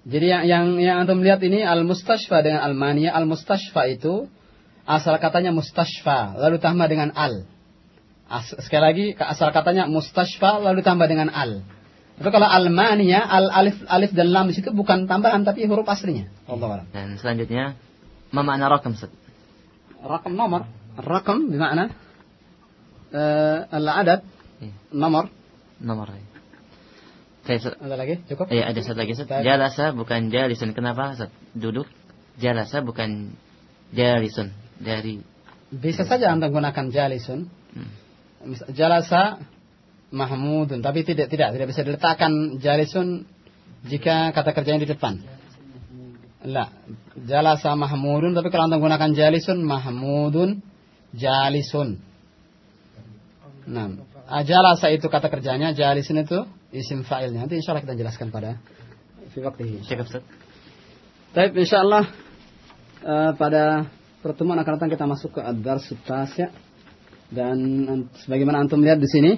Jadi yang yang, yang antum lihat ini Al-Mustashfa dengan Almania, Al-Mustashfa itu asal katanya mustashfa, lalu tambah dengan al. As, sekali lagi asal katanya mustashfa lalu tambah dengan al. Tapi kalau Almania, al alif alif dan lam di situ bukan tambahan tapi huruf aslinya. Allah Dan selanjutnya ما معنى رقم ست رقم نمر الرقم بمعنى آه العدد nomor nomor ya. Saya Ustaz. Ada lagi? Cukup? Iya, ada satu lagi Ustaz. Jalasa bukan jalisun. Kenapa Ustaz? Duduk. Jalasa bukan jalisun. Dari Bisa saja Anda gunakan jalisun. Hmm. Jalasa mahmudun, tapi tidak tidak tidak bisa diletakkan jalisun jika kata kerjanya di depan. La, jalasa mahmudun, tapi kalau Anda gunakan jalisun mahmudun jalisun. Nah, jalasa itu kata kerjanya, jalisun itu isim fa'ilnya. Nanti insya Allah kita jelaskan pada. Cukup Ustaz. Baik, insya Allah uh, pada pertemuan akan datang kita masuk ke ad-dars ya. Dan an- sebagaimana antum lihat di sini,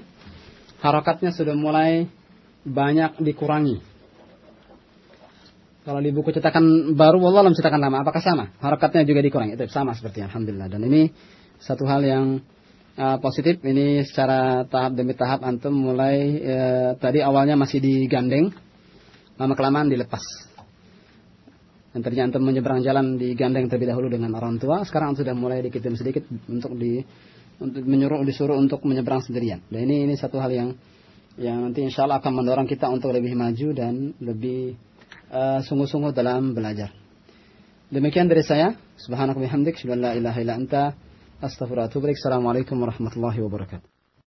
harakatnya sudah mulai banyak dikurangi. Kalau di buku cetakan baru, wallah alam cetakan lama, apakah sama? Harakatnya juga dikurangi, itu sama seperti Alhamdulillah. Dan ini satu hal yang uh, positif. Ini secara tahap demi tahap antum mulai uh, tadi awalnya masih digandeng, lama kelamaan dilepas. Dan tadinya antum menyeberang jalan digandeng terlebih dahulu dengan orang tua, sekarang antum sudah mulai dikit demi sedikit untuk di untuk menyuruh disuruh untuk menyeberang sendirian. Dan ini ini satu hal yang yang nanti insya Allah akan mendorong kita untuk lebih maju dan lebih uh, sungguh-sungguh dalam belajar. Demikian dari saya. Subhanakallah bihamdik. Syukur la ilaha illa anta. Astaghfirullah. Assalamualaikum warahmatullahi wabarakatuh.